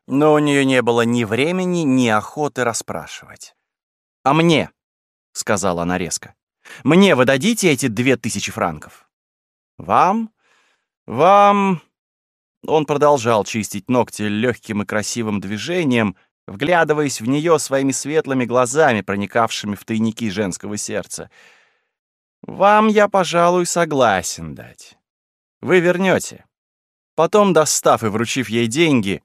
но у нее не было ни времени, ни охоты расспрашивать. «А мне?» — сказала она резко. «Мне вы дадите эти две тысячи франков?» «Вам? Вам...» Он продолжал чистить ногти легким и красивым движением, вглядываясь в нее своими светлыми глазами, проникавшими в тайники женского сердца. «Вам я, пожалуй, согласен дать. Вы вернете». Потом, достав и вручив ей деньги,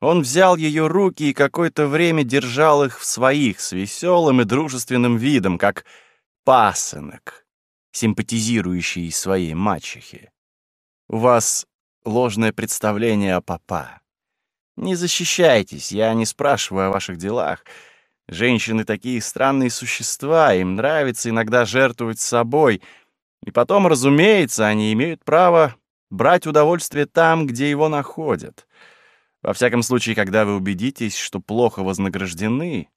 он взял ее руки и какое-то время держал их в своих с веселым и дружественным видом, как пасынок, симпатизирующий своей мачехе. «У вас ложное представление о папа. Не защищайтесь, я не спрашиваю о ваших делах. Женщины такие странные существа, им нравится иногда жертвовать собой. И потом, разумеется, они имеют право брать удовольствие там, где его находят. Во всяком случае, когда вы убедитесь, что плохо вознаграждены,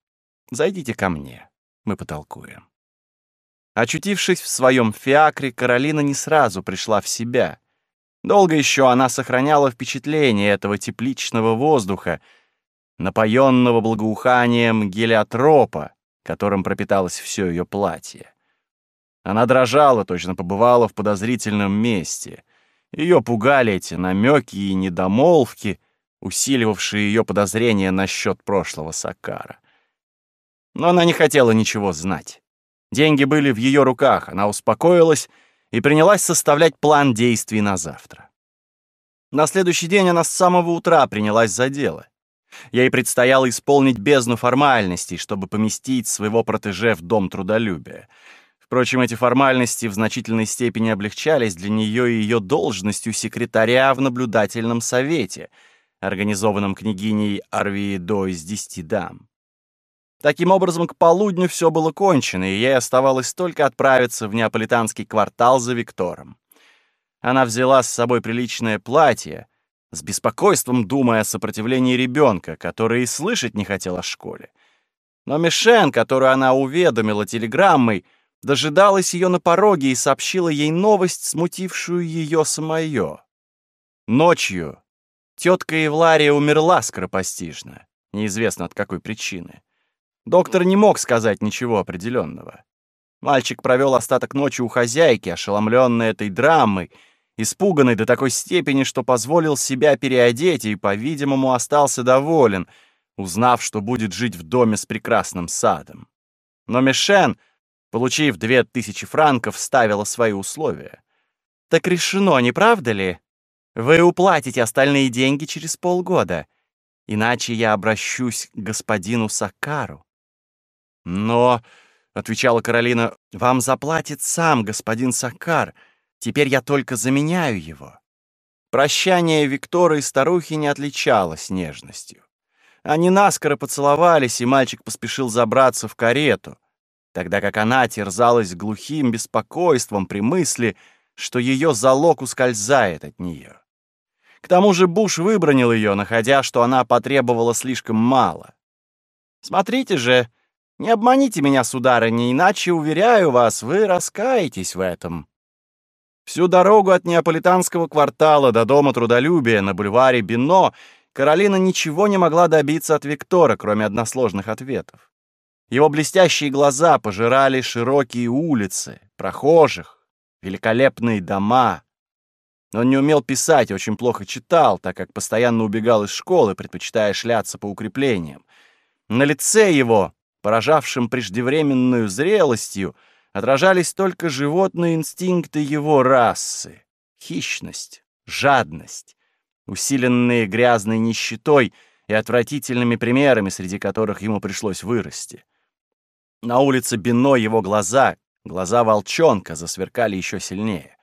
зайдите ко мне, мы потолкуем. Очутившись в своем фиакре, Каролина не сразу пришла в себя. Долго еще она сохраняла впечатление этого тепличного воздуха, напоенного благоуханием гелиотропа, которым пропиталось все ее платье. Она дрожала, точно побывала в подозрительном месте. Ее пугали эти намеки и недомолвки, усиливавшие ее подозрения насчет прошлого Сакара. Но она не хотела ничего знать. Деньги были в ее руках, она успокоилась и принялась составлять план действий на завтра. На следующий день она с самого утра принялась за дело. Ей предстояло исполнить бездну формальностей, чтобы поместить своего протеже в дом трудолюбия. Впрочем, эти формальности в значительной степени облегчались для нее и ее должностью секретаря в наблюдательном совете, организованном княгиней Арвиедо из десяти дам. Таким образом, к полудню все было кончено, и ей оставалось только отправиться в неаполитанский квартал за Виктором. Она взяла с собой приличное платье, с беспокойством думая о сопротивлении ребенка, который и слышать не хотел о школе. Но Мишен, которую она уведомила телеграммой, дожидалась ее на пороге и сообщила ей новость, смутившую ее самое. Ночью тетка Евлария умерла скоропостижно, неизвестно от какой причины. Доктор не мог сказать ничего определенного. Мальчик провел остаток ночи у хозяйки, ошеломленный этой драмой, испуганный до такой степени, что позволил себя переодеть и, по-видимому, остался доволен, узнав, что будет жить в доме с прекрасным садом. Но Мишен, получив две тысячи франков, ставила свои условия. «Так решено, не правда ли? Вы уплатите остальные деньги через полгода, иначе я обращусь к господину Сакару». «Но», — отвечала Каролина, — «вам заплатит сам господин Сакар. Теперь я только заменяю его». Прощание Виктора и старухи не отличалось нежностью. Они наскоро поцеловались, и мальчик поспешил забраться в карету, тогда как она терзалась глухим беспокойством при мысли, что ее залог ускользает от нее. К тому же Буш выбронил ее, находя, что она потребовала слишком мало. «Смотрите же, не обманите меня, сударыня, иначе, уверяю вас, вы раскаетесь в этом». Всю дорогу от неаполитанского квартала до дома трудолюбия на бульваре Бино Каролина ничего не могла добиться от Виктора, кроме односложных ответов. Его блестящие глаза пожирали широкие улицы, прохожих, великолепные дома. Он не умел писать и очень плохо читал, так как постоянно убегал из школы, предпочитая шляться по укреплениям. На лице его поражавшим преждевременную зрелостью, отражались только животные инстинкты его расы — хищность, жадность, усиленные грязной нищетой и отвратительными примерами, среди которых ему пришлось вырасти. На улице Бино его глаза, глаза волчонка, засверкали еще сильнее.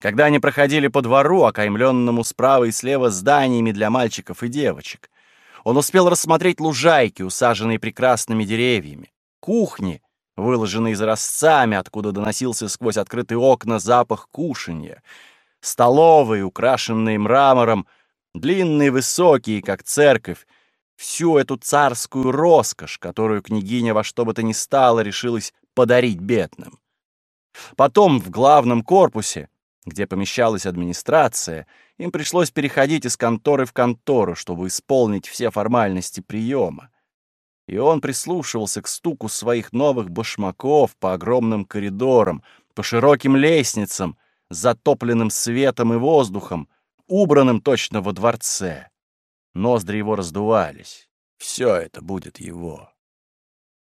Когда они проходили по двору, окаймленному справа и слева зданиями для мальчиков и девочек, он успел рассмотреть лужайки, усаженные прекрасными деревьями, кухни, выложенные изразцами, откуда доносился сквозь открытые окна запах кушанья, столовые, украшенные мрамором, длинные, высокие, как церковь, всю эту царскую роскошь, которую княгиня во что бы то ни стало решилась подарить бедным. Потом в главном корпусе, где помещалась администрация, им пришлось переходить из конторы в контору, чтобы исполнить все формальности приема. И он прислушивался к стуку своих новых башмаков по огромным коридорам, по широким лестницам, затопленным светом и воздухом, убранным точно во дворце. Ноздри его раздувались. Все это будет его.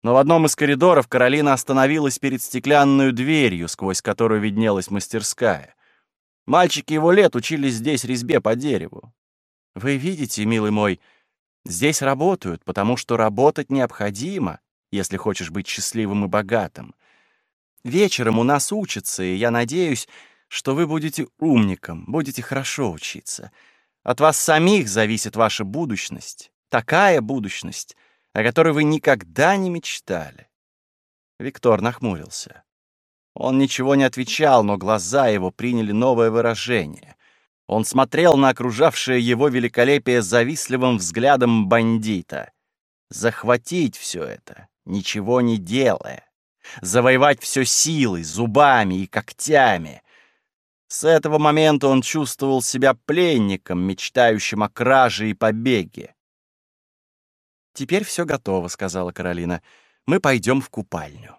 Но в одном из коридоров Каролина остановилась перед стеклянной дверью, сквозь которую виднелась мастерская. Мальчики его лет учились здесь резьбе по дереву. Вы видите, милый мой, здесь работают, потому что работать необходимо, если хочешь быть счастливым и богатым. Вечером у нас учатся, и я надеюсь, что вы будете умником, будете хорошо учиться. От вас самих зависит ваша будущность. Такая будущность, о которой вы никогда не мечтали. Виктор нахмурился. Он ничего не отвечал, но глаза его приняли новое выражение. Он смотрел на окружавшее его великолепие завистливым взглядом бандита. Захватить все это, ничего не делая. Завоевать все силой, зубами и когтями. С этого момента он чувствовал себя пленником, мечтающим о краже и побеге. «Теперь все готово», — сказала Каролина. «Мы пойдем в купальню».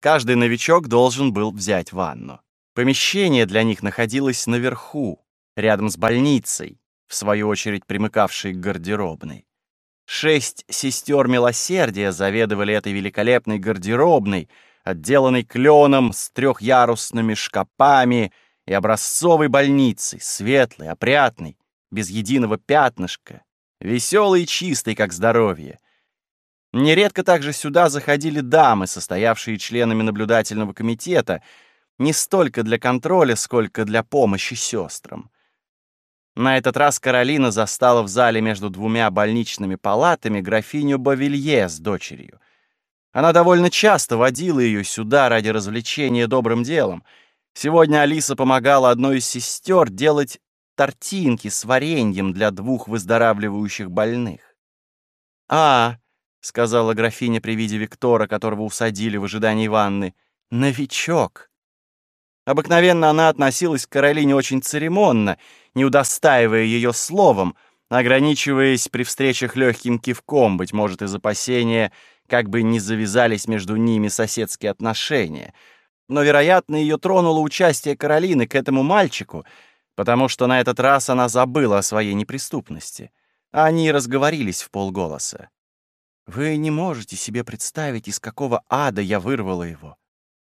Каждый новичок должен был взять ванну. Помещение для них находилось наверху, рядом с больницей, в свою очередь примыкавшей к гардеробной. Шесть сестер милосердия заведовали этой великолепной гардеробной, отделанной кленом с трехярусными шкапами и образцовой больницей, светлой, опрятной, без единого пятнышка, веселой и чистой, как здоровье — Нередко также сюда заходили дамы, состоявшие членами наблюдательного комитета, не столько для контроля, сколько для помощи сестрам. На этот раз Каролина застала в зале между двумя больничными палатами графиню Бавилье с дочерью. Она довольно часто водила ее сюда ради развлечения добрым делом. Сегодня Алиса помогала одной из сестер делать тортинки с вареньем для двух выздоравливающих больных. «А, — сказала графиня при виде Виктора, которого усадили в ожидании ванны. «Новичок». Обыкновенно она относилась к Каролине очень церемонно, не удостаивая ее словом, ограничиваясь при встречах легким кивком, быть может, из опасения, как бы не завязались между ними соседские отношения. Но, вероятно, ее тронуло участие Каролины к этому мальчику, потому что на этот раз она забыла о своей неприступности. Они разговорились в полголоса. Вы не можете себе представить, из какого ада я вырвала его.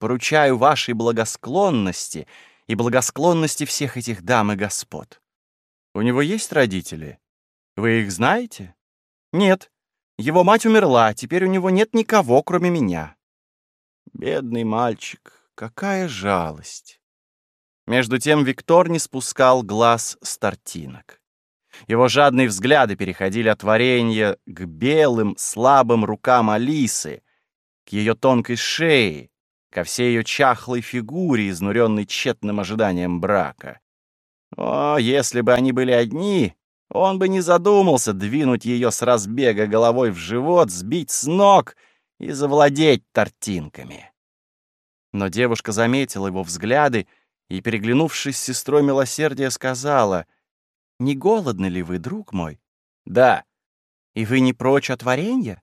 Поручаю вашей благосклонности и благосклонности всех этих дам и господ. У него есть родители? Вы их знаете? Нет. Его мать умерла, теперь у него нет никого, кроме меня. Бедный мальчик, какая жалость. Между тем Виктор не спускал глаз с тортинок. Его жадные взгляды переходили от варенья к белым, слабым рукам Алисы, к ее тонкой шее, ко всей ее чахлой фигуре, изнуренной тщетным ожиданием брака. О, если бы они были одни, он бы не задумался двинуть ее с разбега головой в живот, сбить с ног и завладеть тортинками. Но девушка заметила его взгляды и, переглянувшись с сестрой милосердия, сказала — не голодны ли вы, друг мой? Да. И вы не прочь от варенья?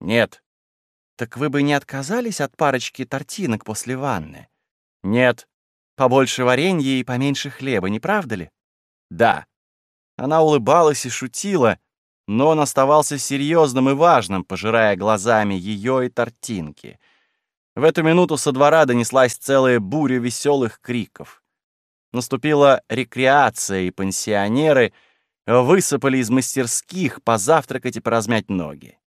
Нет. Так вы бы не отказались от парочки тортинок после ванны? Нет. Побольше варенья и поменьше хлеба, не правда ли? Да. Она улыбалась и шутила, но он оставался серьезным и важным, пожирая глазами ее и тортинки. В эту минуту со двора донеслась целая буря веселых криков. Наступила рекреация, и пансионеры высыпали из мастерских позавтракать и поразмять ноги.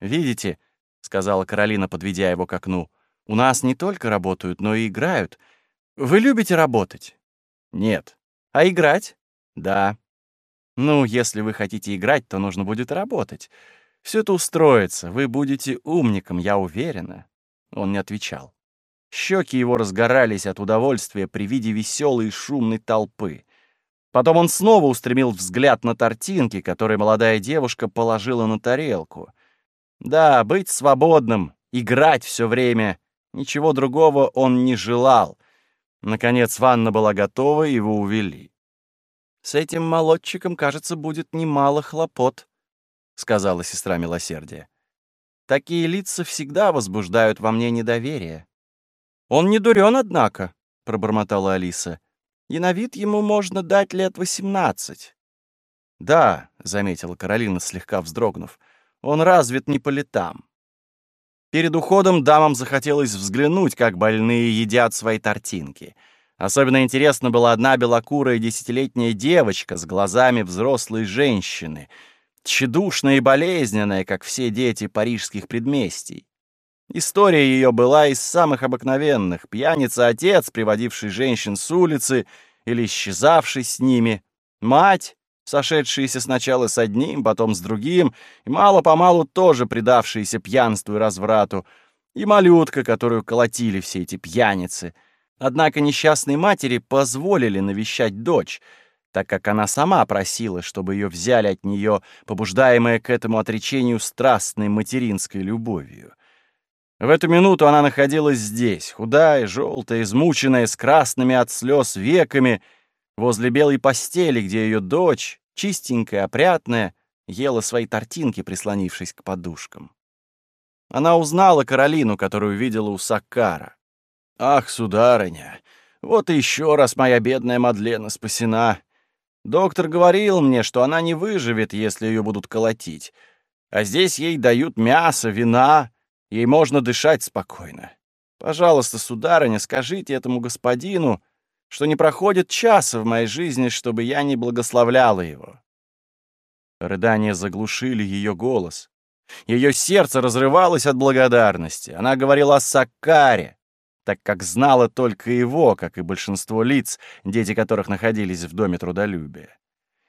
«Видите», — сказала Каролина, подведя его к окну, — «у нас не только работают, но и играют. Вы любите работать?» «Нет». «А играть?» «Да». «Ну, если вы хотите играть, то нужно будет работать. Все это устроится, вы будете умником, я уверена». Он не отвечал. Щеки его разгорались от удовольствия при виде веселой и шумной толпы. Потом он снова устремил взгляд на тортинки, которые молодая девушка положила на тарелку. Да, быть свободным, играть все время, ничего другого он не желал. Наконец ванна была готова, его увели. «С этим молодчиком, кажется, будет немало хлопот», — сказала сестра милосердия. «Такие лица всегда возбуждают во мне недоверие». «Он не дурен, однако», — пробормотала Алиса. «И на вид ему можно дать лет восемнадцать». «Да», — заметила Каролина, слегка вздрогнув, — «он развит не по летам». Перед уходом дамам захотелось взглянуть, как больные едят свои тортинки. Особенно интересна была одна белокурая десятилетняя девочка с глазами взрослой женщины, тщедушная и болезненная, как все дети парижских предместий. История ее была из самых обыкновенных. Пьяница-отец, приводивший женщин с улицы или исчезавший с ними. Мать, сошедшиеся сначала с одним, потом с другим, и мало-помалу тоже предавшиеся пьянству и разврату. И малютка, которую колотили все эти пьяницы. Однако несчастной матери позволили навещать дочь, так как она сама просила, чтобы ее взяли от нее, побуждаемая к этому отречению страстной материнской любовью. В эту минуту она находилась здесь, худая, желтая, измученная, с красными от слез веками, возле белой постели, где ее дочь, чистенькая, опрятная, ела свои тортинки, прислонившись к подушкам. Она узнала Каролину, которую видела у Саккара. «Ах, сударыня, вот еще раз моя бедная Мадлена спасена. Доктор говорил мне, что она не выживет, если ее будут колотить. А здесь ей дают мясо, вина, Ей можно дышать спокойно. Пожалуйста, сударыня, скажите этому господину, что не проходит часа в моей жизни, чтобы я не благословляла его». Рыдания заглушили ее голос. Ее сердце разрывалось от благодарности. Она говорила о Саккаре, так как знала только его, как и большинство лиц, дети которых находились в Доме трудолюбия.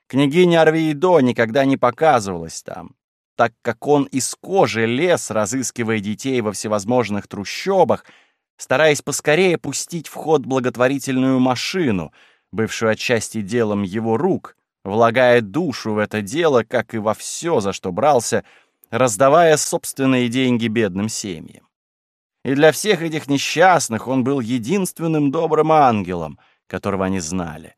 Княгиня Арвиидо никогда не показывалась там так как он из кожи лез, разыскивая детей во всевозможных трущобах, стараясь поскорее пустить в ход благотворительную машину, бывшую отчасти делом его рук, влагая душу в это дело, как и во все, за что брался, раздавая собственные деньги бедным семьям. И для всех этих несчастных он был единственным добрым ангелом, которого они знали.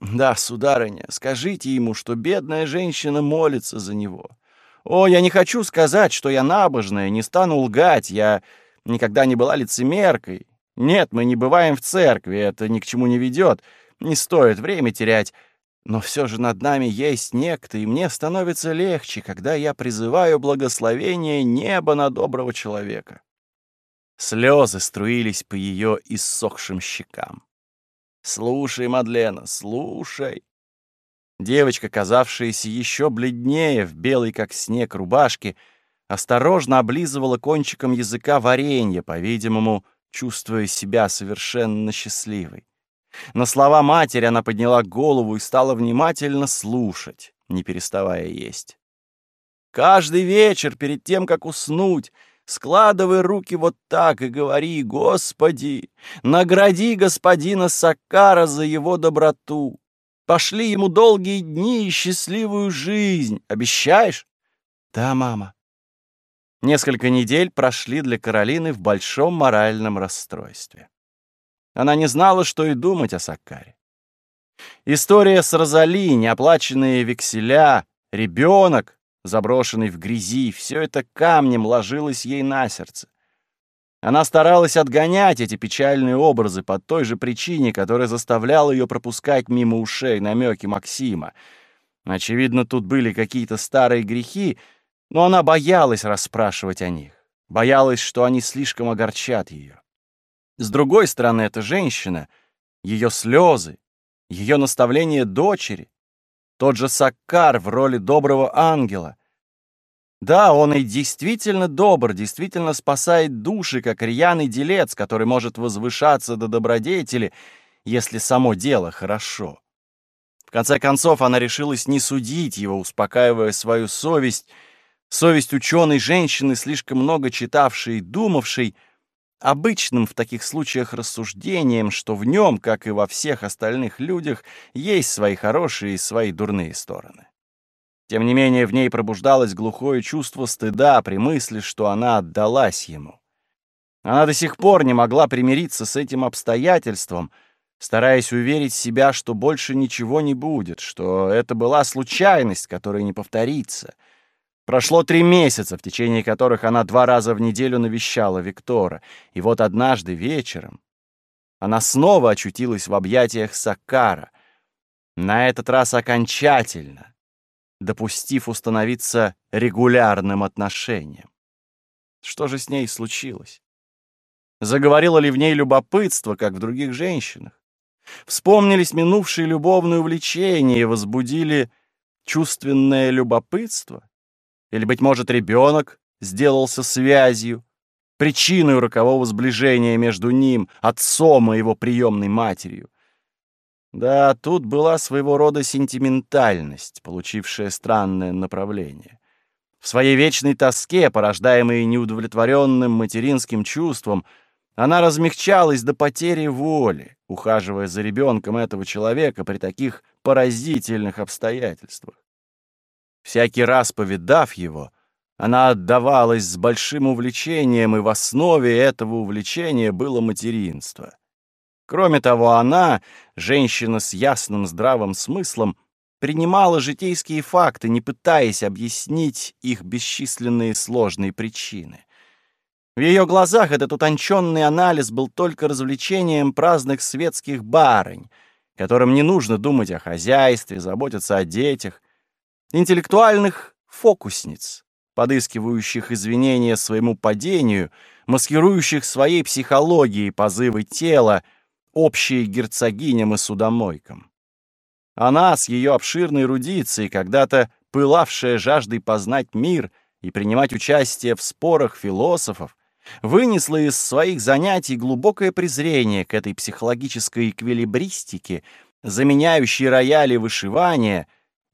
Да, сударыня, скажите ему, что бедная женщина молится за него. О, я не хочу сказать, что я набожная, не стану лгать, я никогда не была лицемеркой. Нет, мы не бываем в церкви, это ни к чему не ведет, не стоит время терять. Но все же над нами есть некто, и мне становится легче, когда я призываю благословение неба на доброго человека. Слезы струились по ее иссохшим щекам. «Слушай, Мадлена, слушай!» Девочка, казавшаяся еще бледнее в белой, как снег, рубашке, осторожно облизывала кончиком языка варенье, по-видимому, чувствуя себя совершенно счастливой. На слова матери она подняла голову и стала внимательно слушать, не переставая есть. «Каждый вечер перед тем, как уснуть, Складывай руки вот так и говори, Господи, награди господина Сакара за его доброту. Пошли ему долгие дни и счастливую жизнь. Обещаешь? Да, мама. Несколько недель прошли для Каролины в большом моральном расстройстве. Она не знала, что и думать о Сакаре. История с Розали, неоплаченные векселя, ребенок, заброшенный в грязи, все это камнем ложилось ей на сердце. Она старалась отгонять эти печальные образы по той же причине, которая заставляла ее пропускать мимо ушей намеки Максима. Очевидно, тут были какие-то старые грехи, но она боялась расспрашивать о них, боялась, что они слишком огорчат ее. С другой стороны, эта женщина, ее слезы, ее наставление дочери, тот же Саккар в роли доброго ангела. Да, он и действительно добр, действительно спасает души, как рьяный делец, который может возвышаться до добродетели, если само дело хорошо. В конце концов, она решилась не судить его, успокаивая свою совесть, совесть ученой женщины, слишком много читавшей и думавшей, обычным в таких случаях рассуждением, что в нем, как и во всех остальных людях, есть свои хорошие и свои дурные стороны. Тем не менее, в ней пробуждалось глухое чувство стыда при мысли, что она отдалась ему. Она до сих пор не могла примириться с этим обстоятельством, стараясь уверить себя, что больше ничего не будет, что это была случайность, которая не повторится. Прошло три месяца, в течение которых она два раза в неделю навещала Виктора, и вот однажды вечером она снова очутилась в объятиях Сакара, на этот раз окончательно, допустив установиться регулярным отношениям. Что же с ней случилось? Заговорило ли в ней любопытство, как в других женщинах? Вспомнились минувшие любовные увлечения и возбудили чувственное любопытство? Или, быть может, ребенок сделался связью, причиной рокового сближения между ним, отцом и его приемной матерью? Да, тут была своего рода сентиментальность, получившая странное направление. В своей вечной тоске, порождаемой неудовлетворенным материнским чувством, она размягчалась до потери воли, ухаживая за ребенком этого человека при таких поразительных обстоятельствах. Всякий раз повидав его, она отдавалась с большим увлечением, и в основе этого увлечения было материнство. Кроме того, она, женщина с ясным здравым смыслом, принимала житейские факты, не пытаясь объяснить их бесчисленные сложные причины. В ее глазах этот утонченный анализ был только развлечением праздных светских барынь, которым не нужно думать о хозяйстве, заботиться о детях, интеллектуальных фокусниц, подыскивающих извинения своему падению, маскирующих своей психологией позывы тела, общие герцогиням и судомойкам. Она с ее обширной эрудицией, когда-то пылавшая жаждой познать мир и принимать участие в спорах философов, вынесла из своих занятий глубокое презрение к этой психологической эквилибристике, заменяющей рояли вышивания,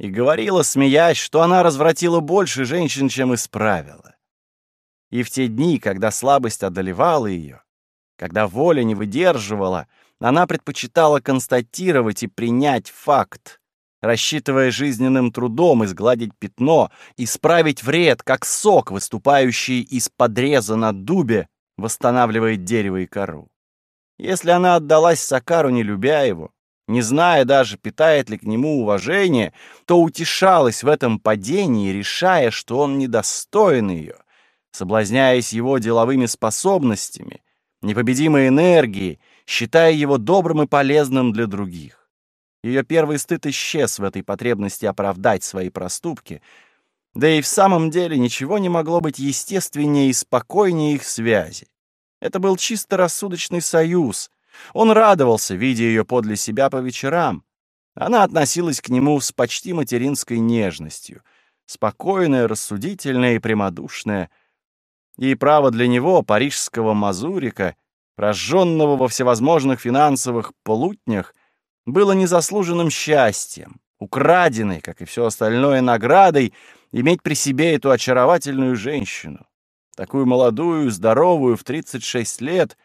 и говорила, смеясь, что она развратила больше женщин, чем исправила. И в те дни, когда слабость одолевала ее, когда воля не выдерживала, она предпочитала констатировать и принять факт, рассчитывая жизненным трудом изгладить пятно, исправить вред, как сок, выступающий из подреза на дубе, восстанавливает дерево и кору. Если она отдалась Сакару, не любя его, не зная даже, питает ли к нему уважение, то утешалась в этом падении, решая, что он недостоин ее, соблазняясь его деловыми способностями, непобедимой энергией, считая его добрым и полезным для других. Ее первый стыд исчез в этой потребности оправдать свои проступки, да и в самом деле ничего не могло быть естественнее и спокойнее их связи. Это был чисто рассудочный союз. Он радовался, видя ее подле себя по вечерам. Она относилась к нему с почти материнской нежностью, спокойная, рассудительная и прямодушная. И право для него, парижского мазурика, прожженного во всевозможных финансовых полутнях, было незаслуженным счастьем, украденной, как и все остальное, наградой, иметь при себе эту очаровательную женщину, такую молодую, здоровую, в 36 лет,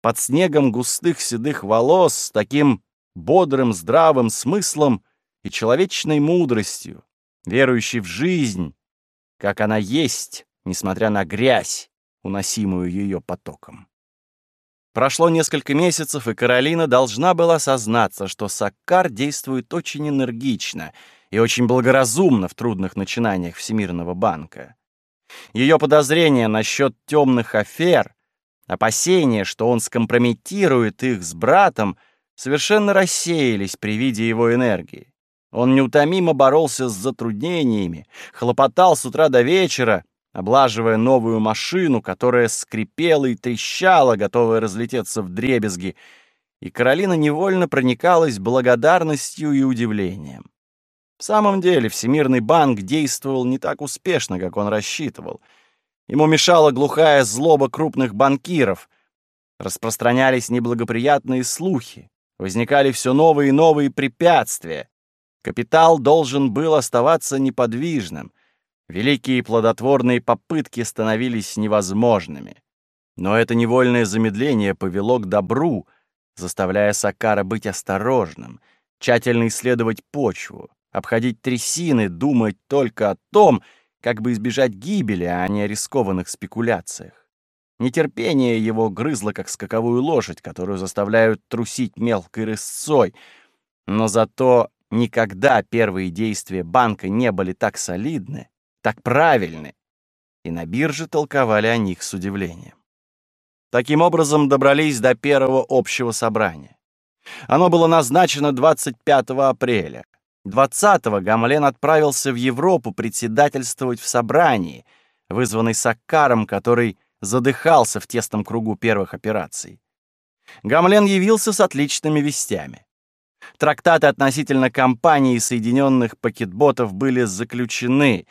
под снегом густых седых волос, с таким бодрым, здравым смыслом и человечной мудростью, верующей в жизнь, как она есть, несмотря на грязь, уносимую ее потоком. Прошло несколько месяцев, и Каролина должна была сознаться, что Саккар действует очень энергично и очень благоразумно в трудных начинаниях Всемирного банка. Ее подозрения насчет темных афер, опасения, что он скомпрометирует их с братом, совершенно рассеялись при виде его энергии. Он неутомимо боролся с затруднениями, хлопотал с утра до вечера, облаживая новую машину, которая скрипела и трещала, готовая разлететься в дребезги, и Каролина невольно проникалась благодарностью и удивлением. В самом деле Всемирный банк действовал не так успешно, как он рассчитывал. Ему мешала глухая злоба крупных банкиров. Распространялись неблагоприятные слухи. Возникали все новые и новые препятствия. Капитал должен был оставаться неподвижным — Великие плодотворные попытки становились невозможными. Но это невольное замедление повело к добру, заставляя Сакара быть осторожным, тщательно исследовать почву, обходить трясины, думать только о том, как бы избежать гибели, а не о рискованных спекуляциях. Нетерпение его грызло, как скаковую лошадь, которую заставляют трусить мелкой рысцой. Но зато никогда первые действия банка не были так солидны, так правильны, и на бирже толковали о них с удивлением. Таким образом, добрались до первого общего собрания. Оно было назначено 25 апреля. 20-го Гамлен отправился в Европу председательствовать в собрании, вызванный Саккаром, который задыхался в тесном кругу первых операций. Гамлен явился с отличными вестями. Трактаты относительно компании Соединенных пакетботов были заключены,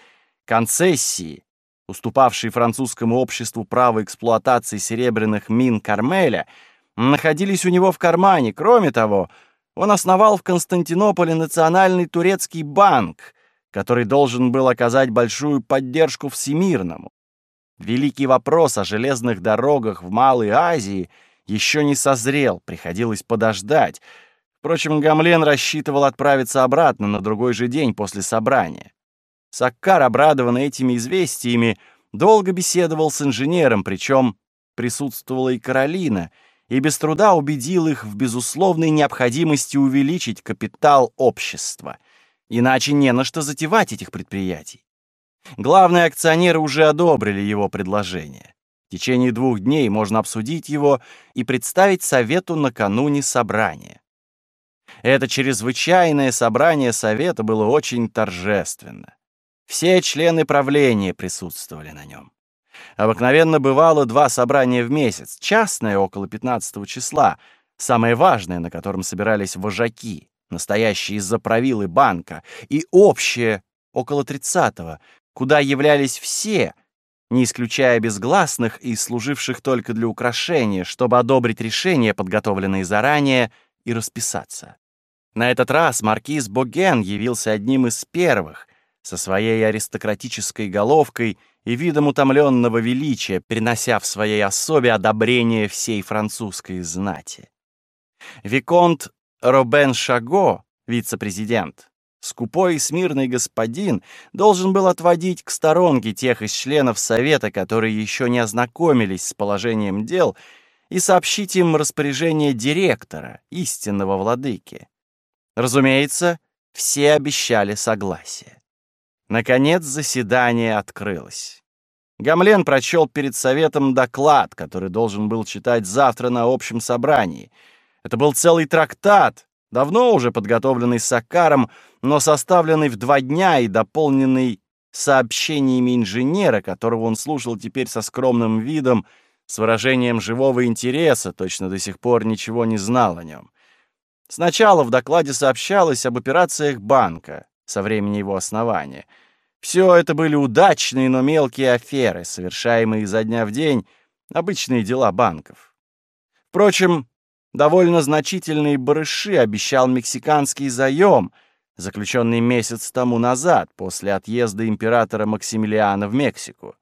концессии, уступавшие французскому обществу право эксплуатации серебряных мин Кармеля, находились у него в кармане. Кроме того, он основал в Константинополе Национальный турецкий банк, который должен был оказать большую поддержку Всемирному. Великий вопрос о железных дорогах в Малой Азии еще не созрел, приходилось подождать. Впрочем, Гамлен рассчитывал отправиться обратно на другой же день после собрания. Саккар, обрадованный этими известиями, долго беседовал с инженером, причем присутствовала и Каролина, и без труда убедил их в безусловной необходимости увеличить капитал общества. Иначе не на что затевать этих предприятий. Главные акционеры уже одобрили его предложение. В течение двух дней можно обсудить его и представить Совету накануне собрания. Это чрезвычайное собрание Совета было очень торжественно. Все члены правления присутствовали на нем. Обыкновенно бывало два собрания в месяц, частное около 15 числа, самое важное, на котором собирались вожаки, настоящие из-за правилы банка, и общее около 30-го, куда являлись все, не исключая безгласных и служивших только для украшения, чтобы одобрить решения, подготовленные заранее, и расписаться. На этот раз маркиз Боген явился одним из первых, со своей аристократической головкой и видом утомленного величия, принося в своей особе одобрение всей французской знати. Виконт Робен Шаго, вице-президент, Скупой и смирный господин должен был отводить к сторонке тех из членов Совета, которые еще не ознакомились с положением дел, и сообщить им распоряжение директора, истинного владыки. Разумеется, все обещали согласие. Наконец заседание открылось. Гамлен прочел перед Советом доклад, который должен был читать завтра на общем собрании. Это был целый трактат, давно уже подготовленный Сакаром, но составленный в два дня и дополненный сообщениями инженера, которого он слушал теперь со скромным видом, с выражением живого интереса, точно до сих пор ничего не знал о нем. Сначала в докладе сообщалось об операциях банка со времени его основания. Все это были удачные, но мелкие аферы, совершаемые изо дня в день, обычные дела банков. Впрочем, довольно значительные барыши обещал мексиканский заем — заключенный месяц тому назад, после отъезда императора Максимилиана в Мексику.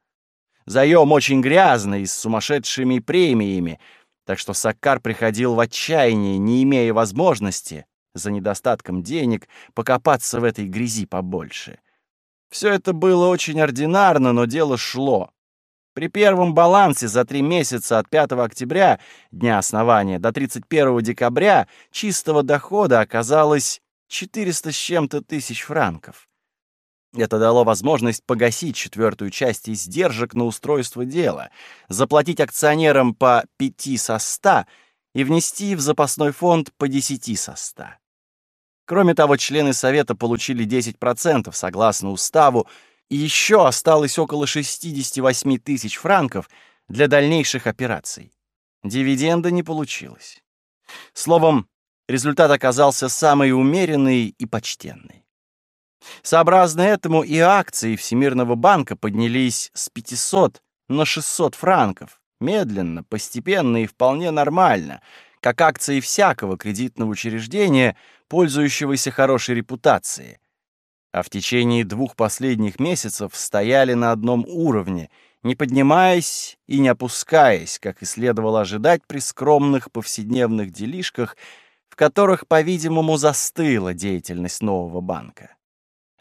Заем очень грязный, с сумасшедшими премиями, так что Саккар приходил в отчаяние, не имея возможности, за недостатком денег, покопаться в этой грязи побольше. Все это было очень ординарно, но дело шло. При первом балансе за три месяца от 5 октября, дня основания, до 31 декабря чистого дохода оказалось 400 с чем-то тысяч франков. Это дало возможность погасить четвертую часть издержек на устройство дела, заплатить акционерам по 5 со 100 и внести в запасной фонд по 10 со 100. Кроме того, члены Совета получили 10% согласно уставу, и еще осталось около 68 тысяч франков для дальнейших операций. Дивиденда не получилось. Словом, Результат оказался самый умеренный и почтенный. Сообразно этому и акции Всемирного банка поднялись с 500 на 600 франков, медленно, постепенно и вполне нормально, как акции всякого кредитного учреждения, пользующегося хорошей репутацией. А в течение двух последних месяцев стояли на одном уровне, не поднимаясь и не опускаясь, как и следовало ожидать при скромных повседневных делишках – которых, по-видимому, застыла деятельность нового банка.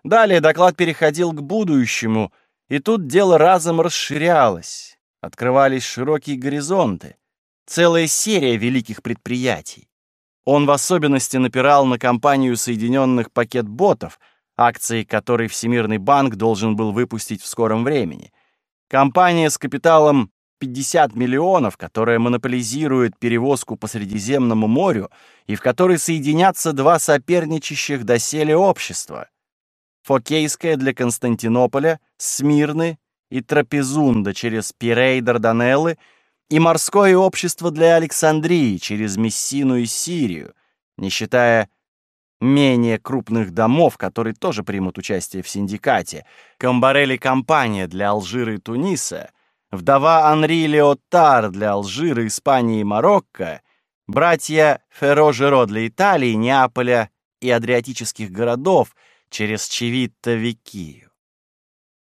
Далее доклад переходил к будущему, и тут дело разом расширялось. открывались широкие горизонты, целая серия великих предприятий. Он в особенности напирал на компанию Соединенных пакет-ботов, акции которой Всемирный банк должен был выпустить в скором времени. Компания с капиталом 50 миллионов, которая монополизирует перевозку по Средиземному морю и в которой соединятся два соперничащих доселе общества. Фокейская для Константинополя, Смирны и Трапезунда через Пирей Дарданеллы и морское общество для Александрии через Мессину и Сирию, не считая менее крупных домов, которые тоже примут участие в синдикате, Камбарели компания для Алжира и Туниса, вдова Анри Леотар для Алжира, Испании и Марокко, братья Ферро-Жеро для Италии, Неаполя и адриатических городов через Чевитто-Викию.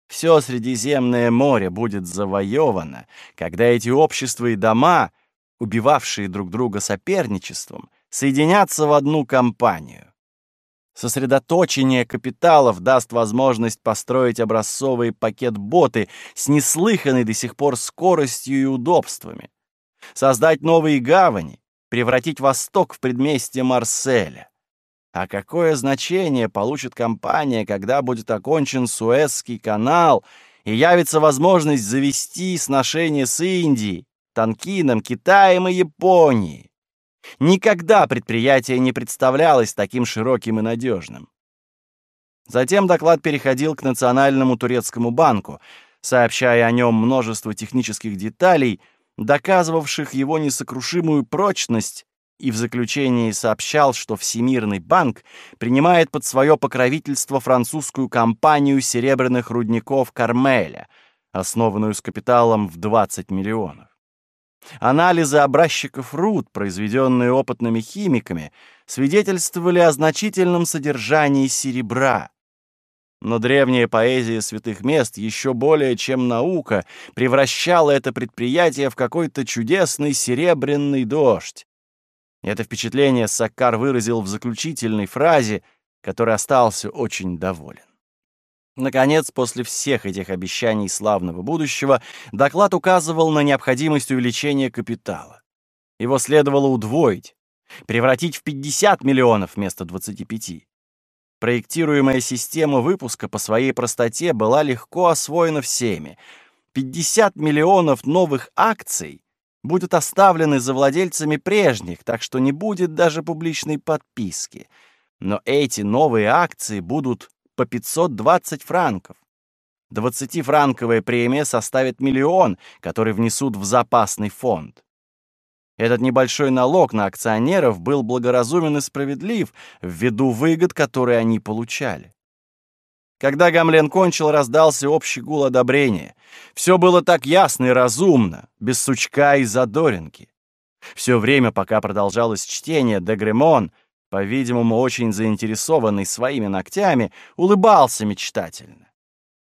Все Средиземное море будет завоевано, когда эти общества и дома, убивавшие друг друга соперничеством, соединятся в одну компанию. Сосредоточение капиталов даст возможность построить образцовые пакет-боты с неслыханной до сих пор скоростью и удобствами, создать новые гавани, превратить Восток в предместье Марселя. А какое значение получит компания, когда будет окончен Суэцкий канал и явится возможность завести сношения с Индией, Танкином, Китаем и Японией? Никогда предприятие не представлялось таким широким и надежным. Затем доклад переходил к Национальному турецкому банку, сообщая о нем множество технических деталей, доказывавших его несокрушимую прочность, и в заключении сообщал, что Всемирный банк принимает под свое покровительство французскую компанию серебряных рудников Кармеля, основанную с капиталом в 20 миллионов. Анализы образчиков руд, произведенные опытными химиками, свидетельствовали о значительном содержании серебра. Но древняя поэзия святых мест еще более чем наука превращала это предприятие в какой-то чудесный серебряный дождь. Это впечатление Саккар выразил в заключительной фразе, которой остался очень доволен. Наконец, после всех этих обещаний славного будущего, доклад указывал на необходимость увеличения капитала. Его следовало удвоить, превратить в 50 миллионов вместо 25. Проектируемая система выпуска по своей простоте была легко освоена всеми. 50 миллионов новых акций будут оставлены за владельцами прежних, так что не будет даже публичной подписки. Но эти новые акции будут по 520 франков. 20-франковая премия составит миллион, который внесут в запасный фонд. Этот небольшой налог на акционеров был благоразумен и справедлив ввиду выгод, которые они получали. Когда Гамлен кончил, раздался общий гул одобрения. Все было так ясно и разумно, без сучка и задоринки. Все время, пока продолжалось чтение, Дегремон — по-видимому, очень заинтересованный своими ногтями, улыбался мечтательно.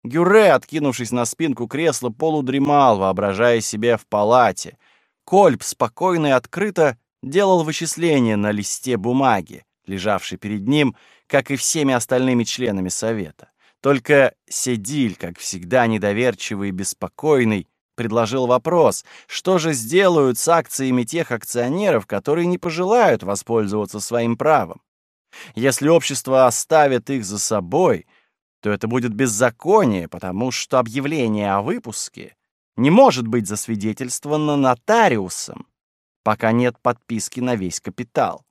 Гюре, откинувшись на спинку кресла, полудремал, воображая себя в палате. Кольб спокойно и открыто делал вычисления на листе бумаги, лежавшей перед ним, как и всеми остальными членами совета. Только Седиль, как всегда недоверчивый и беспокойный, предложил вопрос, что же сделают с акциями тех акционеров, которые не пожелают воспользоваться своим правом. Если общество оставит их за собой, то это будет беззаконие, потому что объявление о выпуске не может быть засвидетельствовано нотариусом, пока нет подписки на весь капитал.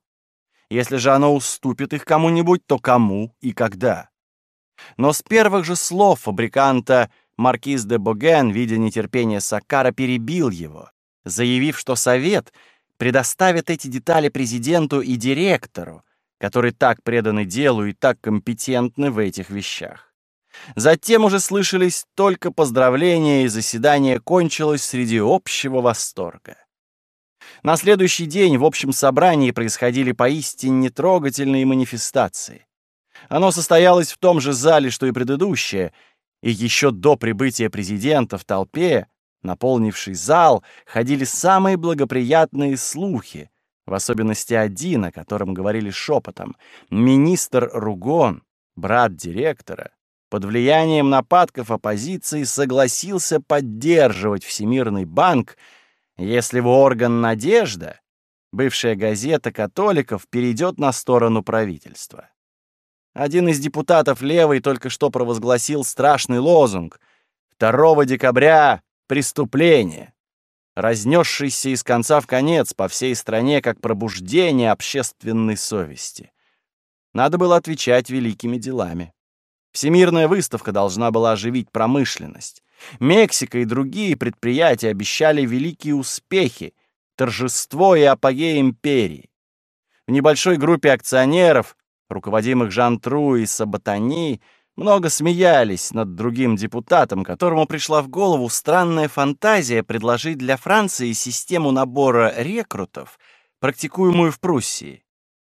Если же оно уступит их кому-нибудь, то кому и когда. Но с первых же слов фабриканта Маркиз де Боген, видя нетерпение Саккара, перебил его, заявив, что совет предоставит эти детали президенту и директору, которые так преданы делу и так компетентны в этих вещах. Затем уже слышались только поздравления, и заседание кончилось среди общего восторга. На следующий день в общем собрании происходили поистине трогательные манифестации. Оно состоялось в том же зале, что и предыдущее, и еще до прибытия президента в толпе, наполнивший зал, ходили самые благоприятные слухи, в особенности один, о котором говорили шепотом. Министр Ругон, брат директора, под влиянием нападков оппозиции согласился поддерживать Всемирный банк, если в орган «Надежда» бывшая газета католиков перейдет на сторону правительства. Один из депутатов левой только что провозгласил страшный лозунг «2 декабря — преступление», разнесшийся из конца в конец по всей стране как пробуждение общественной совести. Надо было отвечать великими делами. Всемирная выставка должна была оживить промышленность. Мексика и другие предприятия обещали великие успехи, торжество и апогей империи. В небольшой группе акционеров, руководимых Жан-Тру и Саботани, много смеялись над другим депутатом, которому пришла в голову странная фантазия предложить для Франции систему набора рекрутов, практикуемую в Пруссии.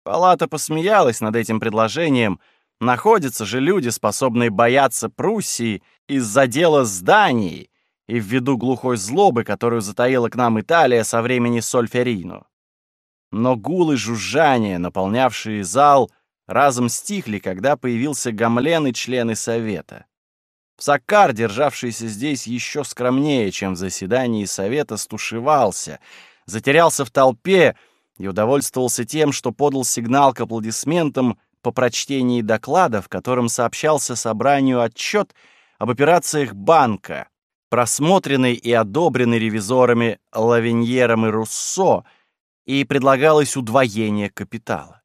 Палата посмеялась над этим предложением. Находятся же люди, способные бояться Пруссии из-за дела зданий и ввиду глухой злобы, которую затаила к нам Италия со времени Сольферино. Но гул и жужжание, наполнявшие зал, разом стихли, когда появился Гамлен и члены Совета. Саккар, державшийся здесь еще скромнее, чем в заседании Совета, стушевался, затерялся в толпе и удовольствовался тем, что подал сигнал к аплодисментам по прочтении доклада, в котором сообщался собранию отчет об операциях банка, просмотренный и одобренный ревизорами Лавиньером и Руссо, и предлагалось удвоение капитала.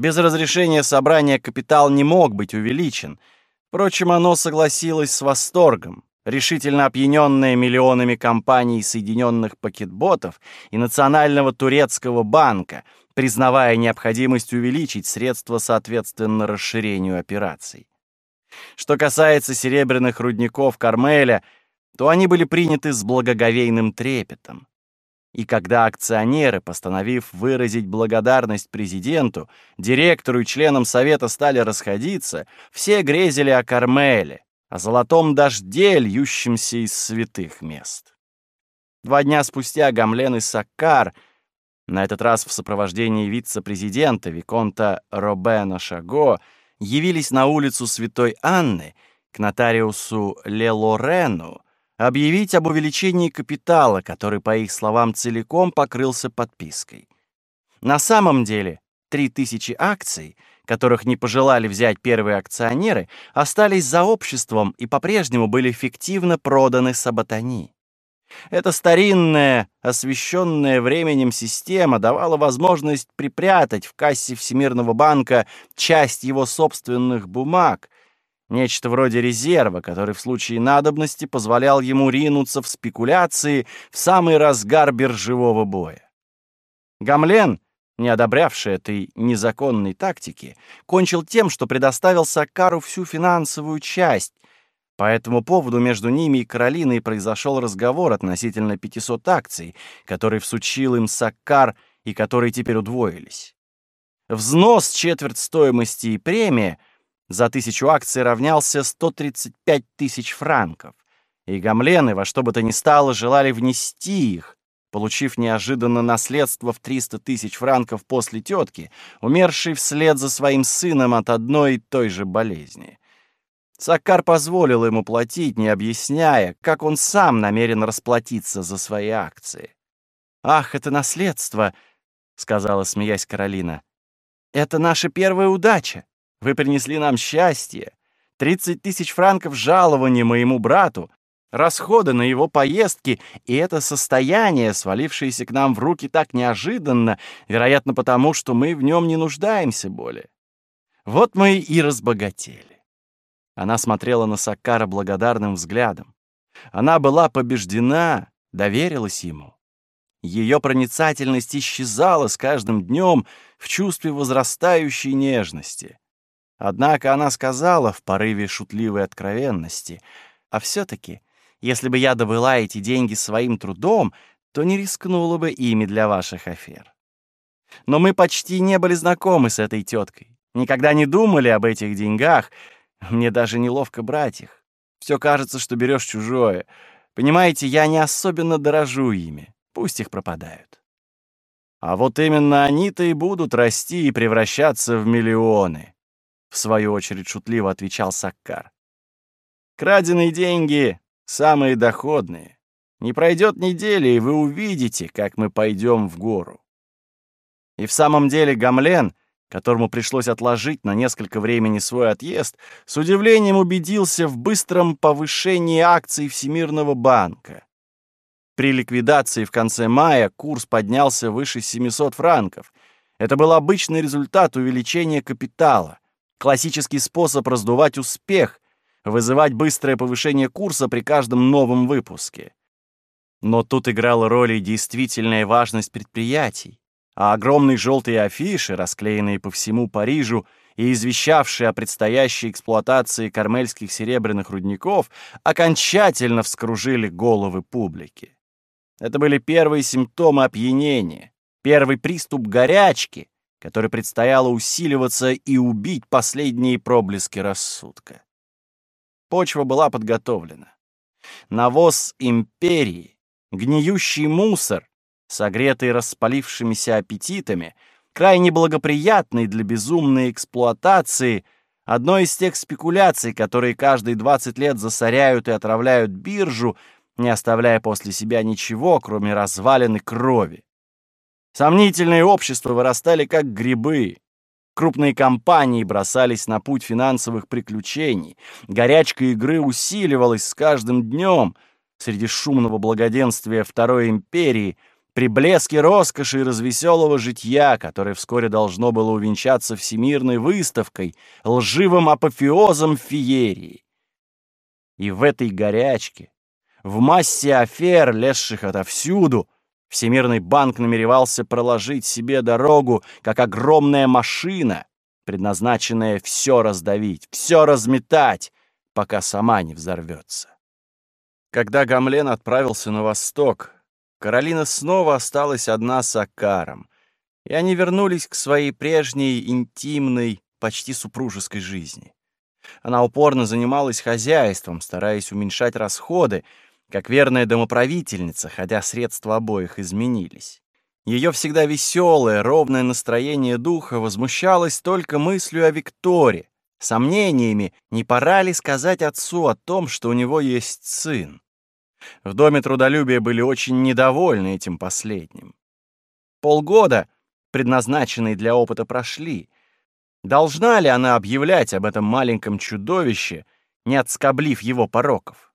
Без разрешения собрания капитал не мог быть увеличен. Впрочем, оно согласилось с восторгом, решительно опьяненное миллионами компаний соединенных пакетботов и Национального турецкого банка, признавая необходимость увеличить средства соответственно расширению операций. Что касается серебряных рудников Кармеля — то они были приняты с благоговейным трепетом. И когда акционеры, постановив выразить благодарность президенту, директору и членам совета стали расходиться, все грезили о Кармеле, о золотом дожде, льющемся из святых мест. Два дня спустя Гамлен и Саккар, на этот раз в сопровождении вице-президента Виконта Робена Шаго, явились на улицу Святой Анны к нотариусу Ле Лорену, объявить об увеличении капитала, который, по их словам, целиком покрылся подпиской. На самом деле, 3000 акций, которых не пожелали взять первые акционеры, остались за обществом и по-прежнему были фиктивно проданы Саботани. Эта старинная, освещенная временем система давала возможность припрятать в кассе Всемирного банка часть его собственных бумаг, Нечто вроде резерва, который в случае надобности позволял ему ринуться в спекуляции в самый разгар биржевого боя. Гамлен, не одобрявший этой незаконной тактики, кончил тем, что предоставил Саккару всю финансовую часть. По этому поводу между ними и Каролиной произошел разговор относительно 500 акций, который всучил им Саккар и которые теперь удвоились. Взнос четверть стоимости и премия — за тысячу акций равнялся 135 тысяч франков, и гамлены во что бы то ни стало желали внести их, получив неожиданно наследство в 300 тысяч франков после тетки, умершей вслед за своим сыном от одной и той же болезни. Саккар позволил ему платить, не объясняя, как он сам намерен расплатиться за свои акции. «Ах, это наследство!» — сказала, смеясь Каролина. «Это наша первая удача. Вы принесли нам счастье. 30 тысяч франков жалования моему брату, расходы на его поездки и это состояние, свалившееся к нам в руки так неожиданно, вероятно, потому что мы в нем не нуждаемся более. Вот мы и разбогатели. Она смотрела на Саккара благодарным взглядом. Она была побеждена, доверилась ему. Ее проницательность исчезала с каждым днем в чувстве возрастающей нежности. Однако она сказала в порыве шутливой откровенности, «А все-таки, если бы я добыла эти деньги своим трудом, то не рискнула бы ими для ваших афер. Но мы почти не были знакомы с этой теткой, никогда не думали об этих деньгах, мне даже неловко брать их. Все кажется, что берешь чужое. Понимаете, я не особенно дорожу ими, пусть их пропадают. А вот именно они-то и будут расти и превращаться в миллионы. В свою очередь шутливо отвечал Саккар. Краденые деньги — самые доходные. Не пройдет недели, и вы увидите, как мы пойдем в гору. И в самом деле Гамлен, которому пришлось отложить на несколько времени свой отъезд, с удивлением убедился в быстром повышении акций Всемирного банка. При ликвидации в конце мая курс поднялся выше 700 франков. Это был обычный результат увеличения капитала, классический способ раздувать успех, вызывать быстрое повышение курса при каждом новом выпуске. Но тут играла роль и действительная важность предприятий а огромные желтые афиши, расклеенные по всему Парижу и извещавшие о предстоящей эксплуатации кармельских серебряных рудников, окончательно вскружили головы публики. Это были первые симптомы опьянения, первый приступ горячки, который предстояло усиливаться и убить последние проблески рассудка. Почва была подготовлена. Навоз империи, гниющий мусор, согретый распалившимися аппетитами, крайне благоприятный для безумной эксплуатации, одной из тех спекуляций, которые каждые 20 лет засоряют и отравляют биржу, не оставляя после себя ничего, кроме развалин и крови. Сомнительные общества вырастали как грибы. Крупные компании бросались на путь финансовых приключений. Горячка игры усиливалась с каждым днем. Среди шумного благоденствия Второй империи — при блеске роскоши и развеселого житья, которое вскоре должно было увенчаться всемирной выставкой, лживым апофеозом феерии. И в этой горячке, в массе афер, лезших отовсюду, Всемирный банк намеревался проложить себе дорогу, как огромная машина, предназначенная все раздавить, все разметать, пока сама не взорвется. Когда Гамлен отправился на восток, Каролина снова осталась одна с Акаром, и они вернулись к своей прежней интимной, почти супружеской жизни. Она упорно занималась хозяйством, стараясь уменьшать расходы, как верная домоправительница, хотя средства обоих изменились. Ее всегда веселое, ровное настроение духа возмущалось только мыслью о Викторе, сомнениями, не пора ли сказать отцу о том, что у него есть сын. В Доме трудолюбия были очень недовольны этим последним. Полгода, предназначенные для опыта, прошли. Должна ли она объявлять об этом маленьком чудовище, не отскоблив его пороков?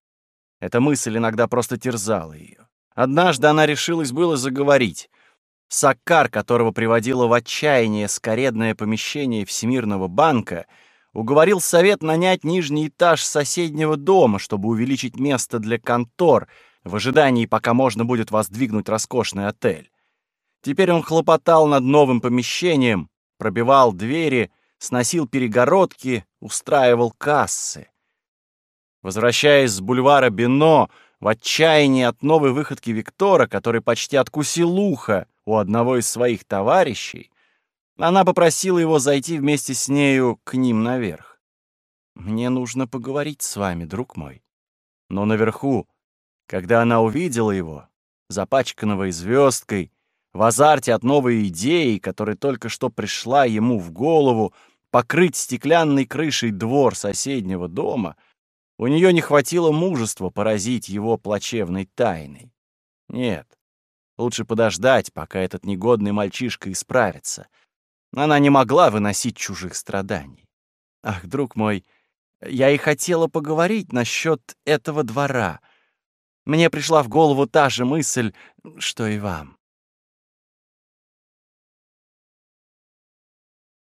Эта мысль иногда просто терзала ее. Однажды она решилась было заговорить. Саккар, которого приводило в отчаяние скоредное помещение Всемирного банка — уговорил совет нанять нижний этаж соседнего дома, чтобы увеличить место для контор, в ожидании, пока можно будет воздвигнуть роскошный отель. Теперь он хлопотал над новым помещением, пробивал двери, сносил перегородки, устраивал кассы. Возвращаясь с бульвара Бино, в отчаянии от новой выходки Виктора, который почти откусил ухо у одного из своих товарищей, она попросила его зайти вместе с нею к ним наверх. «Мне нужно поговорить с вами, друг мой». Но наверху, когда она увидела его, запачканного и звездкой, в азарте от новой идеи, которая только что пришла ему в голову, покрыть стеклянной крышей двор соседнего дома, у нее не хватило мужества поразить его плачевной тайной. Нет, лучше подождать, пока этот негодный мальчишка исправится — она не могла выносить чужих страданий. Ах, друг мой, я и хотела поговорить насчет этого двора. Мне пришла в голову та же мысль, что и вам.